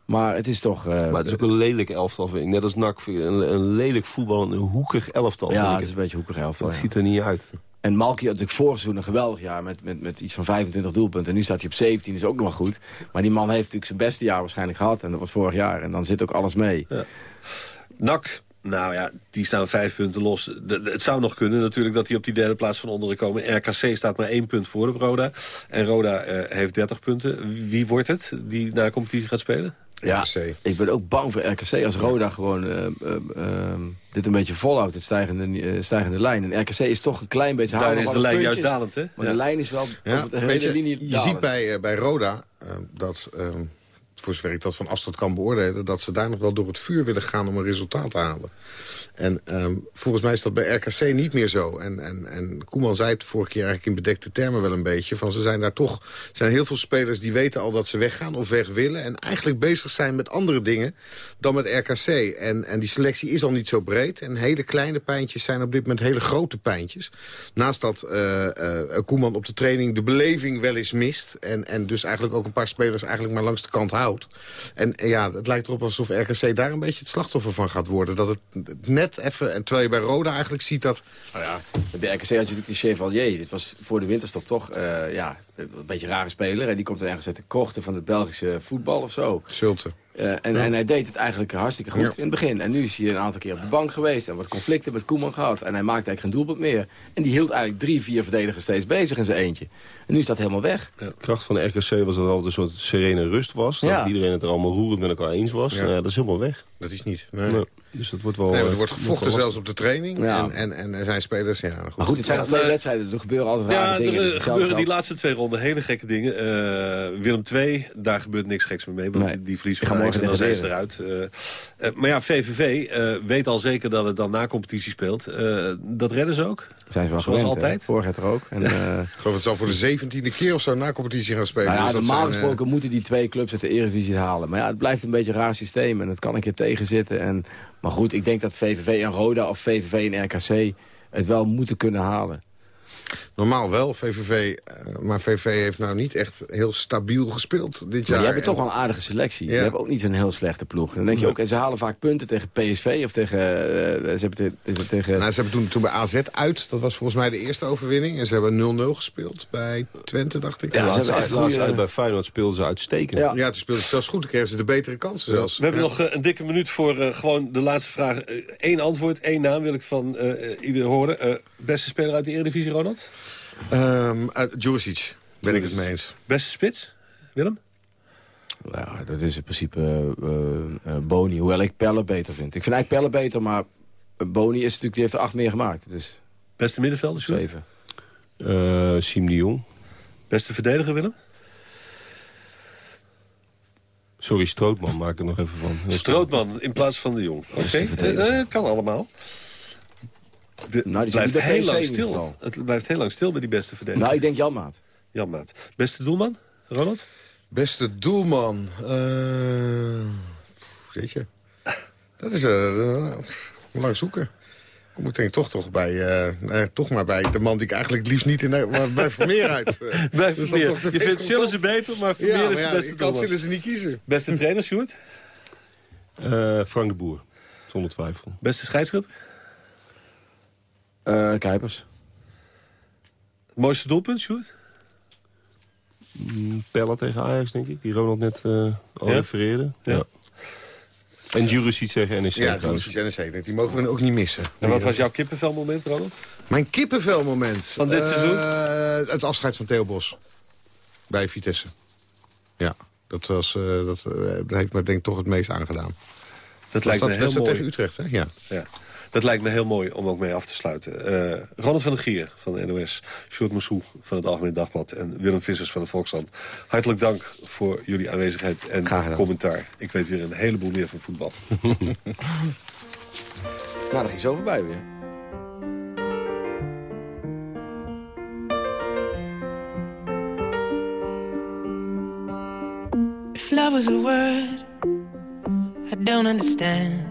Maar het is toch... Uh, Maar het is ook een lelijk elftal, vind ik. Net als NAC, een, een lelijk voetbal, een hoekig elftal. ja, het is een beetje hoekig elftal. Dat ja. ziet er niet uit. En Malky had natuurlijk vorig seizoen een geweldig jaar met, met, met iets van 25 doelpunten. En nu staat hij op 17, is ook nog wel goed. Maar die man heeft natuurlijk zijn beste jaar waarschijnlijk gehad. En dat was vorig jaar. En dan zit ook alles mee. Ja. NAC, nou ja, die staan vijf punten los. De, de, het zou nog kunnen natuurlijk dat die op die derde plaats van onderen komen. RKC staat maar één punt voor op Roda. En Roda uh, heeft 30 punten. Wie wordt het die na de competitie gaat spelen? Ja, RKC. ik ben ook bang voor RKC als Roda gewoon uh, uh, uh, dit een beetje volhoudt, het stijgende, stijgende lijn. En RKC is toch een klein beetje... Daar is de lijn puntjes, juist dalend, hè? Maar ja. de lijn is wel ja, over de hele je, linie Je dalend. ziet bij, bij Roda dat voor zover ik dat van afstand kan beoordelen... dat ze daar nog wel door het vuur willen gaan om een resultaat te halen. En um, volgens mij is dat bij RKC niet meer zo. En, en, en Koeman zei het vorige keer eigenlijk in bedekte termen wel een beetje... van ze zijn daar toch... zijn heel veel spelers die weten al dat ze weggaan of weg willen... en eigenlijk bezig zijn met andere dingen dan met RKC. En, en die selectie is al niet zo breed. En hele kleine pijntjes zijn op dit moment hele grote pijntjes. Naast dat uh, uh, Koeman op de training de beleving wel eens mist... En, en dus eigenlijk ook een paar spelers eigenlijk maar langs de kant houdt. En ja, het lijkt erop alsof RKC daar een beetje het slachtoffer van gaat worden. Dat het net even, en terwijl je bij Roda eigenlijk ziet dat... Nou ja, bij RKC had je natuurlijk die Chevalier. Dit was voor de winterstop toch uh, ja, een beetje een rare speler. En die komt dan ergens uit de krochten van het Belgische voetbal of zo. Zulte. Uh, en, ja. en, hij deed het eigenlijk hartstikke goed ja. in het begin. En nu is hij een aantal keer op de bank geweest. En wat conflicten met Koeman gehad. En hij maakte eigenlijk geen doelpunt meer. En die hield eigenlijk drie, vier verdedigers steeds bezig in zijn eentje. En nu is dat helemaal weg. Ja. De kracht van de RKC was dat altijd een soort serene rust was. Dat iedereen het er allemaal roerend met elkaar eens was. Nou dat is helemaal weg. Dat is niet. Nee. Nee. Dus dat wordt wel... Nee, er uh, wordt gevochten zelfs op de training. Ja. En, en, en er zijn spelers... Ja, goed. Maar goed, het zijn nog twee wedstrijden. Er gebeuren altijd ja, rare dingen. er uh, gebeuren die laatste twee ronden hele gekke dingen. Uh, Willem II, daar gebeurt niks geks meer mee. Want Nee. die, Die van en dan zijn ze eruit. Uh, uh, maar ja, VVV uh, weet al zeker dat het dan na competitie speelt. Uh, dat redden ze ook. Zijn ze wel Zoals gewend, altijd. Vorig jaar er ook. En, uh, Ik geloof dat ze al voor de zeventiende keer of zo na competitie gaan spelen. nou ja, Dus dat normaal eh, gesproken moeten die twee clubs uit de Eredivisie het halen. Maar ja, het blijft een beetje een raar systeem. En het kan een keer tegenzitten. En, maar goed, ik denk dat VVV en Roda of VVV en RKC het wel moeten kunnen halen. Normaal wel, VVV. Uh, maar VVV heeft nou niet echt heel stabiel gespeeld dit Maar jaar. die hebben toch wel een aardige selectie. Ja. Die hebben ook niet zo'n heel slechte ploeg. Dan denk je ook, en ze halen vaak punten tegen PSV of tegen... Uh, ze hebben te, tegen... Nou, ze hebben toen, toen bij AZ uit, dat was volgens mij de eerste overwinning. En ze hebben 0-0 gespeeld bij Twente, dacht ik. Ja, Ja, ze hebben echt uit bij Feyenoord speelden ze uitstekend. Ja. Ja, toen speelden ze zelfs goed. Dan kregen ze de betere kansen zelfs. We hebben nog uh, een dikke minuut voor uh, gewoon de laatste vraag. Eén antwoord, één naam wil ik van uh, ieder horen. beste speler uit de Eredivisie, Ronald? Um, uh, Djuricic, ben ik het mee eens. Beste spits, Willem? Ja, dat is in principe uh, uh, Boni. Hoewel ik Pelle beter vind. Ik vind eigenlijk Pelle beter, maar Boni is natuurlijk, die heeft er acht meer gemaakt. Dus Beste middenvelder, Sjoerd? zeven. Uh, Siem de Jong. Beste verdediger, Willem? Sorry, Strootman maak ik er nog even van. Strootman in plaats van de Jong. Oké, okay. uh, kan allemaal. De, Nou, die blijft heel lang stil. Het blijft heel lang stil bij die beste verdediger. Nou, ik denk Janmaat. Jan Maat. Beste doelman, Ronald? Beste doelman. Uh, weet je. Dat is uh, lang zoeken. Kom ik denk toch, toch, bij, uh, toch maar bij de man die ik eigenlijk het liefst niet in... Maar bij Vermeer uit. bij dus Vermeer. Je vindt ze beter, maar Vermeer ja, maar is de beste ja, kan ze niet kiezen. Beste trainer, Sjoerd? Uh, Frank de Boer, zonder twijfel. Beste scheidsrechter? Uh, Kuipers. Het mooiste doelpunt, Sjoerd? Mm, Pella tegen Ajax, denk ik. Die Ronald net uh, al ja? refereerde. Ja. ja. En Juricic tegen NEC Ja, Juricic NEC. Die mogen we ook niet missen. En wat was jouw kippenvelmoment, Ronald? Mijn kippenvelmoment? Van dit seizoen? het afscheid van Theo Bos. Bij Vitesse. Ja, dat, was, uh, dat, dat heeft me denk ik toch het meest aangedaan. Dat, lijkt me heel mooi. tegen Utrecht, hè? Ja. ja. Dat lijkt me heel mooi om ook mee af te sluiten. Uh, Ronald van der Gier van de NOS, Sjoerd Moussou van het Algemeen Dagblad... en Willem Vissers van de Volkskrant. Hartelijk dank voor jullie aanwezigheid en commentaar. Ik weet weer een heleboel meer van voetbal. nou, dat ging zo voorbij weer. If love was a word I don't understand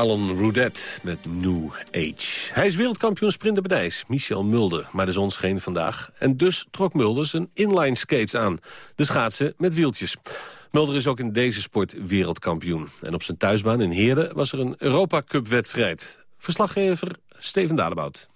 Marlon Roudet met New Age. Hij is wereldkampioen sprinter bij ijs, Michel Mulder. Maar de zon scheen vandaag en dus trok Mulder zijn inline skates aan. De schaatsen met wieltjes. Mulder is ook in deze sport wereldkampioen. En op zijn thuisbaan in Heerden was er een Europa Cup wedstrijd. Verslaggever Steven Dadebout.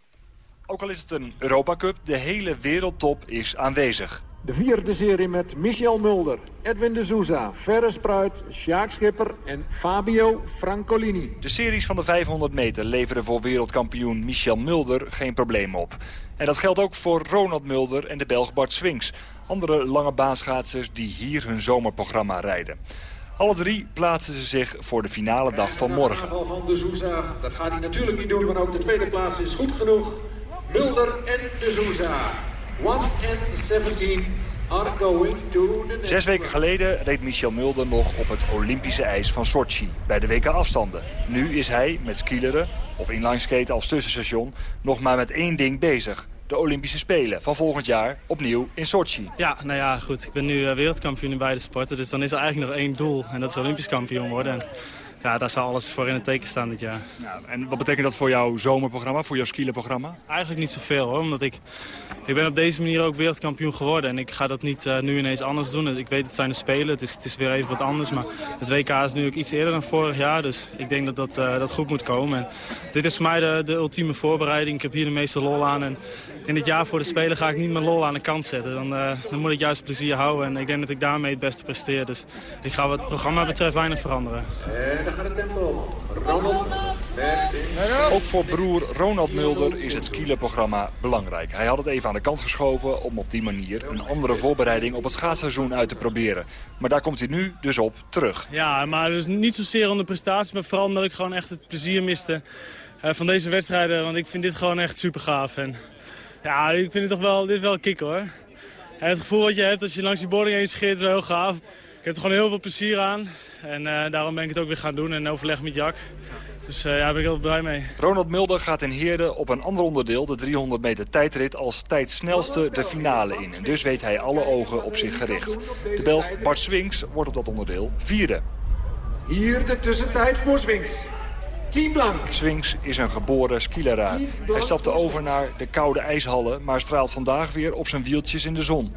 Ook al is het een Europa Cup, de hele wereldtop is aanwezig. De vierde serie met Michel Mulder, Edwin de Souza, Ferre Spruit, Sjaak Schipper en Fabio Francolini. De series van de 500 meter leveren voor wereldkampioen Michel Mulder geen probleem op. En dat geldt ook voor Ronald Mulder en de Belg Bart Swings. Andere lange baanschaatsers die hier hun zomerprogramma rijden. Alle drie plaatsen ze zich voor de finale dag van morgen. aanval van de Souza, dat gaat hij natuurlijk niet doen, maar ook de tweede plaats is goed genoeg. Mulder en de Souza. 1 and 17 are going to the Zes weken geleden reed Michel Mulder nog op het Olympische ijs van Sochi bij de WK afstanden. Nu is hij met skileren of inlineskaten als tussenstation nog maar met één ding bezig. De Olympische Spelen van volgend jaar opnieuw in Sochi. Ja, nou ja, goed. Ik ben nu eh, wereldkampioen in beide sporten. Dus dan is er eigenlijk nog één doel. En dat is Olympisch kampioen worden. En ja, daar zal alles voor in het teken staan dit jaar. Nou, en wat betekent dat voor jouw zomerprogramma, voor jouw skielenprogramma? Eigenlijk niet zoveel hoor, omdat ik, ik ben op deze manier ook wereldkampioen geworden. En ik ga dat niet uh, nu ineens anders doen. Ik weet het zijn de Spelen, het is, het is weer even wat anders. Maar het WK is nu ook iets eerder dan vorig jaar. Dus ik denk dat dat, uh, dat goed moet komen. En dit is voor mij de, de ultieme voorbereiding. Ik heb hier de meeste lol aan. En in dit jaar voor de Spelen ga ik niet mijn lol aan de kant zetten. Dan, uh, dan moet ik juist plezier houden. En ik denk dat ik daarmee het beste presteer. Dus ik ga wat het programma betreft weinig veranderen. Ronald Ook voor broer Ronald Mulder is het skielenprogramma belangrijk. Hij had het even aan de kant geschoven om op die manier een andere voorbereiding op het schaatsseizoen uit te proberen. Maar daar komt hij nu dus op terug. Ja, maar dus niet zozeer om de prestatie, maar vooral omdat ik gewoon echt het plezier miste uh, van deze wedstrijden. Want ik vind dit gewoon echt super gaaf. En ja, ik vind het toch wel, dit wel kick hoor. En het gevoel wat je hebt als je langs die boarding heen scheert is wel heel gaaf. Ik heb er gewoon heel veel plezier aan. En uh, daarom ben ik het ook weer gaan doen en overleg met Jack. Dus uh, ja, daar ben ik heel blij mee. Ronald Mulder gaat in Heerde op een ander onderdeel, de 300 meter tijdrit, als tijdsnelste de finale in. En dus weet hij alle ogen op zich gericht. De Belg Bart Swings wordt op dat onderdeel vierde. Hier de tussentijd voor Swings. Team Blank. Swings is een geboren skileraar. Hij stapte over naar de koude ijshallen, maar straalt vandaag weer op zijn wieltjes in de zon.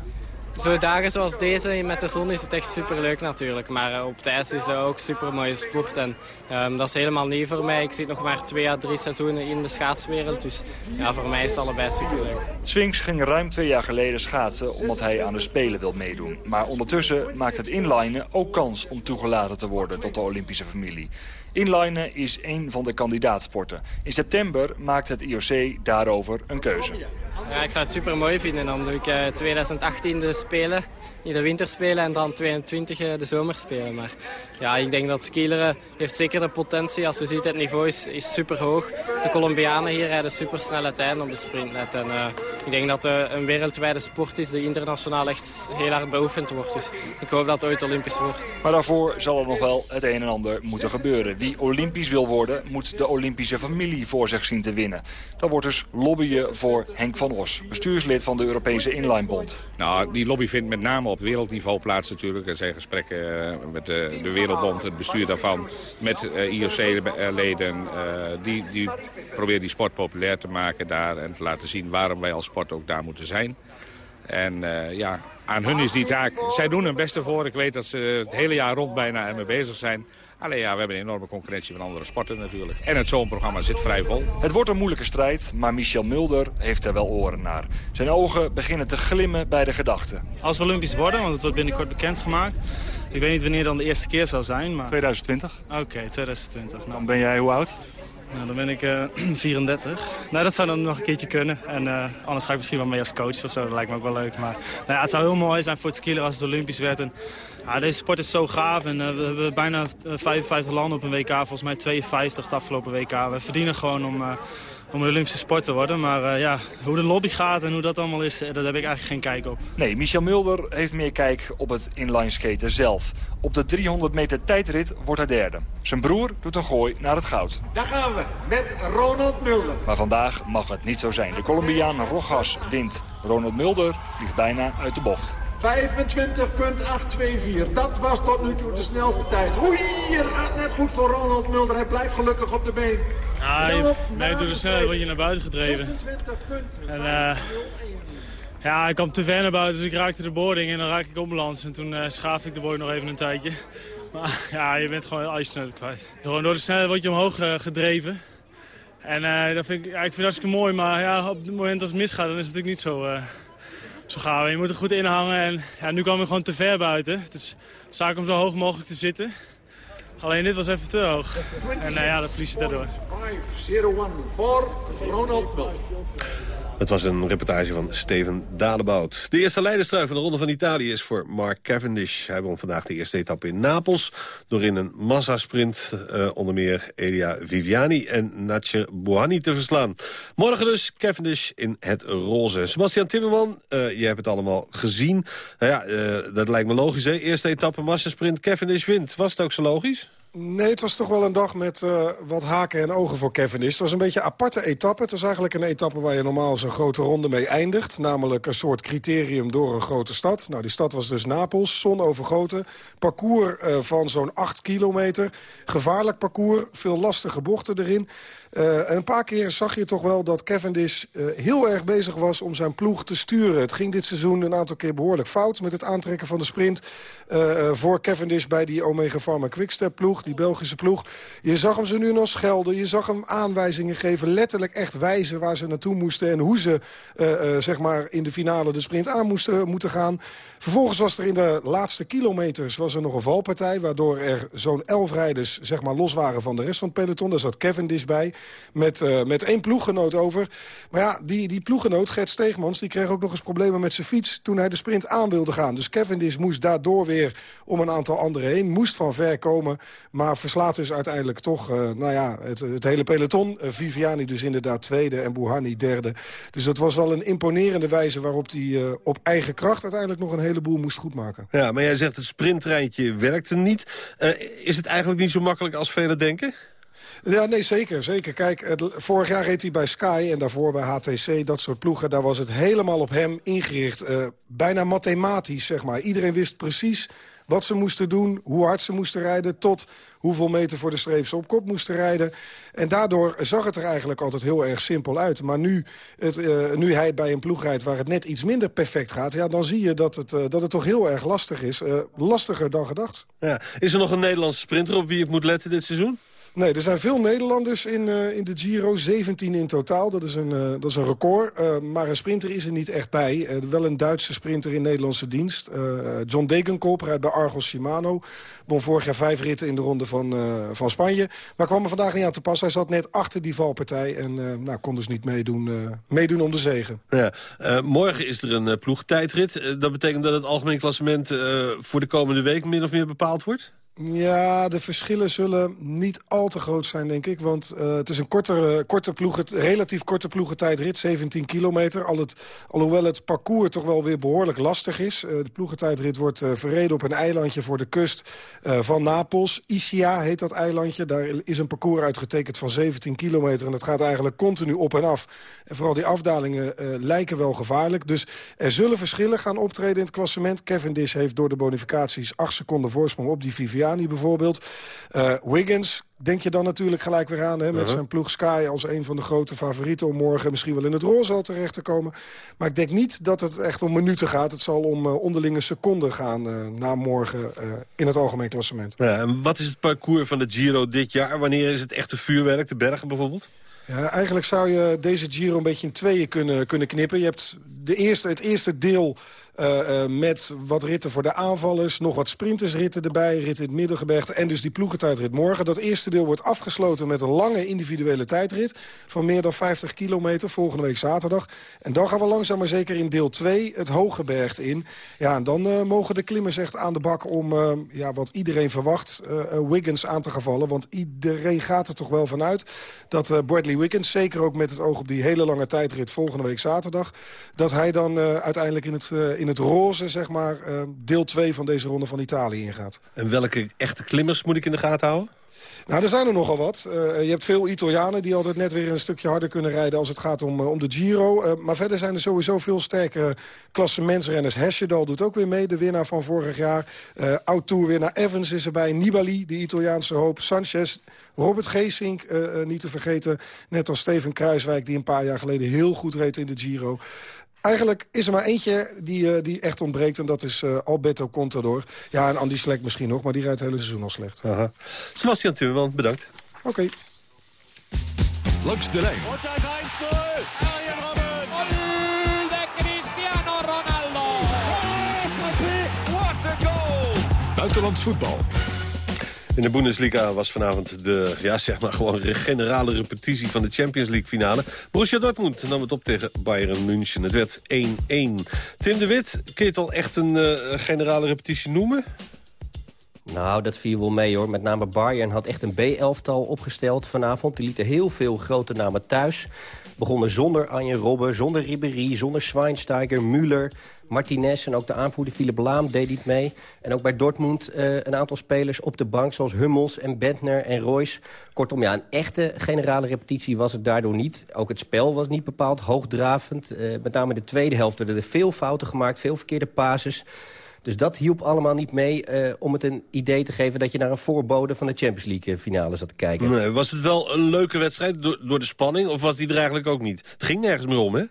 Zo dagen zoals deze met de zon is het echt superleuk natuurlijk. Maar uh, op het is het ook super mooie sport. En um, dat is helemaal nieuw voor mij. Ik zit nog maar twee à drie seizoenen in de schaatswereld. Dus ja, voor mij is het allebei superleuk. Swings ging ruim twee jaar geleden schaatsen omdat hij aan de Spelen wil meedoen. Maar ondertussen maakt het inlinen ook kans om toegelaten te worden tot de Olympische familie. Inlinen is een van de kandidaatsporten. In september maakt het IOC daarover een keuze. Ja, ik zou het super mooi vinden. Uh, 2018 de Spelen, niet de winterspelen en dan 22 de zomerspelen. Maar ja, ik denk dat skileren heeft zeker de potentie. Als je ziet, het niveau is, is super hoog. De Colombianen hier rijden super snelle tijden op de sprintnet. En uh, ik denk dat het een wereldwijde sport is die internationaal echt heel hard beoefend wordt. Dus ik hoop dat het ooit Olympisch wordt. Maar daarvoor zal er nog wel het een en ander moeten gebeuren. Wie Olympisch wil worden, moet de Olympische familie voor zich zien te winnen. Dat wordt dus lobbyen voor Henk van Os, bestuurslid van de Europese Inlinebond. Nou, die lobby vindt met name op wereldniveau plaats natuurlijk. Er zijn gesprekken met de, de Wereldbond, het bestuur daarvan, met uh, IOC-leden. Uh, die, die proberen die sport populair te maken daar en te laten zien waarom wij als sport ook daar moeten zijn. En uh, ja, aan hun is die taak. Zij doen hun beste voor. Ik weet dat ze het hele jaar rond bijna ermee bezig zijn. Alleen ja, we hebben een enorme concurrentie van andere sporten natuurlijk. En het zomerprogramma zit vrij vol. Het wordt een moeilijke strijd, maar Michel Mulder heeft er wel oren naar. Zijn ogen beginnen te glimmen bij de gedachte. Als we Olympisch worden, want het wordt binnenkort bekendgemaakt. Ik weet niet wanneer dan de eerste keer zal zijn. Maar... 2020. Oké, okay, 2020. Nou, dan ben jij hoe oud? Nou, dan ben ik uh, 34. Nou, dat zou dan nog een keertje kunnen. En uh, anders ga ik misschien wel mee als coach of zo. Dat lijkt me ook wel leuk. Maar nou ja, het zou heel mooi zijn voor het skileren als het Olympisch werd. En, ja, deze sport is zo gaaf. En uh, we hebben bijna 55 landen op een WK. Volgens mij 52 het afgelopen WK. We verdienen gewoon om, om een Olympische sport te worden. Maar ja, hoe de lobby gaat en hoe dat allemaal is, daar heb ik eigenlijk geen kijk op. Nee, Michel Mulder heeft meer kijk op het inlineskaten zelf. Op de 300 meter tijdrit wordt hij derde. Zijn broer doet een gooi naar het goud. Daar gaan we, met Ronald Mulder. Maar vandaag mag het niet zo zijn. De Colombiaan Rojas wint. Ronald Mulder vliegt bijna uit de bocht. 25.824. Dat was tot nu toe de snelste tijd. Oei, het gaat net goed voor Ronald Mulder. Hij blijft gelukkig op de been. Je, nee, door de snelheid word je naar buiten gedreven. En, uh, ja, ik kwam te ver naar buiten, dus ik raakte de boarding en dan raak ik onbalans. En toen uh, schaafde ik de boarding nog even een tijdje. Maar ja, je bent gewoon al je snelheid kwijt. Door, door de snelheid word je omhoog uh, gedreven. En uh, dat vind ik, ja, ik vind het hartstikke mooi, maar ja, op het moment als het misgaat, dan is het natuurlijk niet zo, uh, zo gaaf. Je moet er goed in hangen en ja, nu kwam ik gewoon te ver buiten. Dus zaak om zo hoog mogelijk te zitten. Alleen dit was even te hoog. En uh, ja, dat verlies je daardoor. 5-0-1 voor Ronald. Dat was een reportage van Steven Dadebout. De eerste leiderstrui van de Ronde van Italië is voor Mark Cavendish. Hij won vandaag de eerste etappe in Napels... door in een massasprint uh, onder meer Elia Viviani en Nacer Buani te verslaan. Morgen dus Cavendish in het roze. Sebastian Timmerman, uh, je hebt het allemaal gezien. Nou ja, uh, dat lijkt me logisch, hè? Eerste etappe massasprint, Cavendish wint. Was het ook zo logisch? Nee, het was toch wel een dag met uh, wat haken en ogen voor Cavendish. Het was een beetje een aparte etappe. Het was eigenlijk een etappe waar je normaal zo'n grote ronde mee eindigt. Namelijk een soort criterium door een grote stad. Nou, die stad was dus Napels, zonovergoten. Parcours uh, van zo'n 8 kilometer. Gevaarlijk parcours, veel lastige bochten erin. Uh, en een paar keer zag je toch wel dat Cavendish uh, heel erg bezig was om zijn ploeg te sturen. Het ging dit seizoen een aantal keer behoorlijk fout met het aantrekken van de sprint. Uh, voor Cavendish bij die Omega Pharma Quickstep ploeg, die Belgische ploeg. Je zag hem ze nu nog schelden, je zag hem aanwijzingen geven. Letterlijk echt wijzen waar ze naartoe moesten en hoe ze zeg maar in de finale de sprint aan moesten moeten gaan. Vervolgens was er in de laatste kilometers was er nog een valpartij... waardoor er zo'n elf rijders zeg maar, los waren van de rest van het peloton. Daar zat Cavendish bij met, uh, met één ploeggenoot over. Maar ja, die, die ploeggenoot, Gert Steegmans, die kreeg ook nog eens problemen met zijn fiets... toen hij de sprint aan wilde gaan. Dus Cavendish moest daardoor weer om een aantal anderen heen. Moest van ver komen, maar verslaat dus uiteindelijk toch uh, nou ja, het, het hele peloton. Uh, Viviani dus inderdaad tweede en Bouhanni derde. Dus dat was wel een imponerende wijze waarop hij op eigen kracht... uiteindelijk nog een heleboel moest goedmaken. Ja, maar jij zegt het sprinttreintje werkte niet. is het eigenlijk niet zo makkelijk als velen denken? Ja, nee, zeker. zeker. Kijk, vorig jaar reed hij bij Sky en daarvoor bij HTC, dat soort ploegen. Daar was het helemaal op hem ingericht. Uh, bijna mathematisch, zeg maar. Iedereen wist precies wat ze moesten doen, hoe hard ze moesten rijden... tot hoeveel meter voor de streep ze op kop moesten rijden. En daardoor zag het er eigenlijk altijd heel erg simpel uit. Maar nu, het, uh, nu hij bij een ploeg rijdt waar het net iets minder perfect gaat... Ja, dan zie je dat het, uh, dat het toch heel erg lastig is. Lastiger dan gedacht. Ja. Is er nog een Nederlandse sprinter op wie het moet letten dit seizoen? Nee, er zijn veel Nederlanders in, uh, in de Giro. 17 in totaal, dat is een, uh, dat is een record. Uh, maar een sprinter is er niet echt bij. wel een Duitse sprinter in Nederlandse dienst. John Degenkolb rijdt bij Argos Shimano. Won vorig jaar vijf ritten in de ronde van, van Spanje. Maar kwam er vandaag niet aan te pas. Hij zat net achter die valpartij. En nou, kon dus niet meedoen, meedoen om de zegen. Ja, morgen is er een ploegtijdrit. dat betekent dat het algemeen klassement voor de komende week min of meer bepaald wordt? Ja, de verschillen zullen niet al te groot zijn, denk ik. Want uh, het is een kortere, korte ploeg, relatief korte ploegentijdrit, 17 kilometer. Al het, alhoewel het parcours toch wel weer behoorlijk lastig is. Uh, de ploegentijdrit wordt uh, verreden op een eilandje voor de kust van Napels. Ischia heet dat eilandje. Daar is een parcours uitgetekend van 17 kilometer. En dat gaat eigenlijk continu op en af. En vooral die afdalingen lijken wel gevaarlijk. Dus er zullen verschillen gaan optreden in het klassement. Cavendish heeft door de bonificaties 8 seconden voorsprong op die Viviani bijvoorbeeld. Uh, Wiggins denk je dan natuurlijk gelijk weer aan. Hè, met uh -huh. zijn ploeg Sky als een van de grote favorieten... om morgen misschien wel in het roze al terecht te komen. Maar ik denk niet dat het echt om minuten gaat. Het zal om uh, onderlinge seconden gaan uh, na morgen in het algemeen klassement. Ja, en wat is het parcours van de Giro dit jaar? Wanneer is het echte vuurwerk? De bergen bijvoorbeeld? Ja, eigenlijk zou je deze Giro een beetje in tweeën kunnen, kunnen knippen. Je hebt de eerste, het eerste deel uh, uh, met wat ritten voor de aanvallers. Nog wat sprintersritten erbij, ritten in het middelgebergte. En dus die ploegentijdrit morgen. Dat eerste deel wordt afgesloten met een lange individuele tijdrit. Van meer dan 50 kilometer volgende week zaterdag. En dan gaan we langzaam maar zeker in deel 2 het hooggebergte in. Ja, en dan uh, mogen de klimmers echt aan de bak om ja, wat iedereen verwacht. Wiggins aan te gaan vallen. Want iedereen gaat er toch wel vanuit dat Bradley Wiggins... zeker ook met het oog op die hele lange tijdrit volgende week zaterdag... dat hij dan uiteindelijk in het, in het roze, zeg maar, uh, deel 2 van deze ronde van Italië ingaat. En welke echte klimmers moet ik in de gaten houden? Nou, er zijn er nogal wat. Uh, je hebt veel Italianen die altijd net weer een stukje harder kunnen rijden... als het gaat om, uh, om de Giro. Uh, maar verder zijn er sowieso veel sterke klassementsrenners. Hesjedal doet ook weer mee, de winnaar van vorig jaar. Oud-tourwinnaar Evans is erbij. Nibali, de Italiaanse hoop. Sanchez, Robert Geesink, niet te vergeten. Net als Steven Kruiswijk, die een paar jaar geleden heel goed reed in de Giro. Eigenlijk is er maar eentje die, uh, die echt ontbreekt. En dat is uh, Alberto Contador. Ja, en Andy Slek misschien nog. Maar die rijdt het hele seizoen al slecht. Aha. Sebastian Timmerman, bedankt. Oké. Okay. Langs de lijn. Und das 1-0. Arjen Robben. de Cristiano Ronaldo. Frappé. What a goal. Buitenlands voetbal. In de Bundesliga was vanavond de, ja, zeg maar gewoon generale repetitie van de Champions League finale. Borussia Dortmund nam het op tegen Bayern München. Het werd 1-1. Tim de Wit, kun je het al echt een uh, generale repetitie noemen? Nou, dat viel wel mee hoor. Met name Bayern had echt een B-elftal opgesteld vanavond. Die lieten heel veel grote namen thuis. Begonnen zonder Arjen Robben, zonder Ribéry, zonder Schweinsteiger, Müller... Martinez en ook de aanvoerder Philip Laam deed niet mee. En ook bij Dortmund uh, een aantal spelers op de bank... zoals Hummels en Bentner en Royce. Kortom, ja, een echte generale repetitie was het daardoor niet. Ook het spel was niet bepaald hoogdravend. Uh, met name de tweede helft werden er veel fouten gemaakt, veel verkeerde pases... Dus dat hielp allemaal niet mee uh, om het een idee te geven... dat je naar een voorbode van de Champions League finale zat te kijken. Nee, was het wel een leuke wedstrijd door, door de spanning? Of was die er eigenlijk ook niet? Het ging nergens meer om, hè?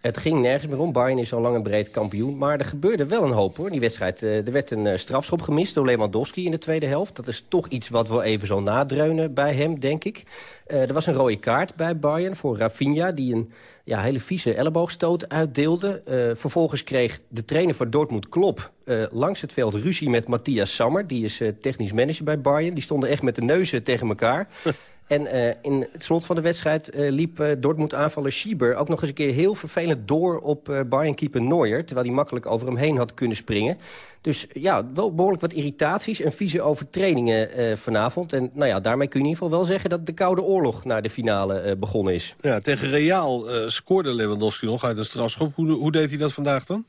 Het ging nergens meer om. Bayern is al lang en breed kampioen. Maar er gebeurde wel een hoop hoor. Die wedstrijd, uh, er werd een uh, strafschop gemist door Lewandowski in de tweede helft. Dat is toch iets wat wel even zal nadreunen bij hem, denk ik. Uh, er was een rode kaart bij Bayern voor Rafinha... die een ja, hele vieze elleboogstoot uitdeelde. vervolgens kreeg de trainer van Dortmund Klop langs het veld ruzie met Matthias Sammer. Die is technisch manager bij Bayern. Die stonden echt met de neuzen tegen elkaar. En uh, in het slot van de wedstrijd uh, liep uh, Dortmund-aanvaller Schieber... ook nog eens een keer heel vervelend door op Bayern-keeper Neuer... terwijl hij makkelijk over hem heen had kunnen springen. Dus ja, wel behoorlijk wat irritaties en vieze overtredingen vanavond. En nou ja, daarmee kun je in ieder geval wel zeggen... dat de Koude Oorlog naar de finale begonnen is. Ja, tegen Real scoorde Lewandowski nog uit een strafschop. Hoe, hoe deed hij dat vandaag dan?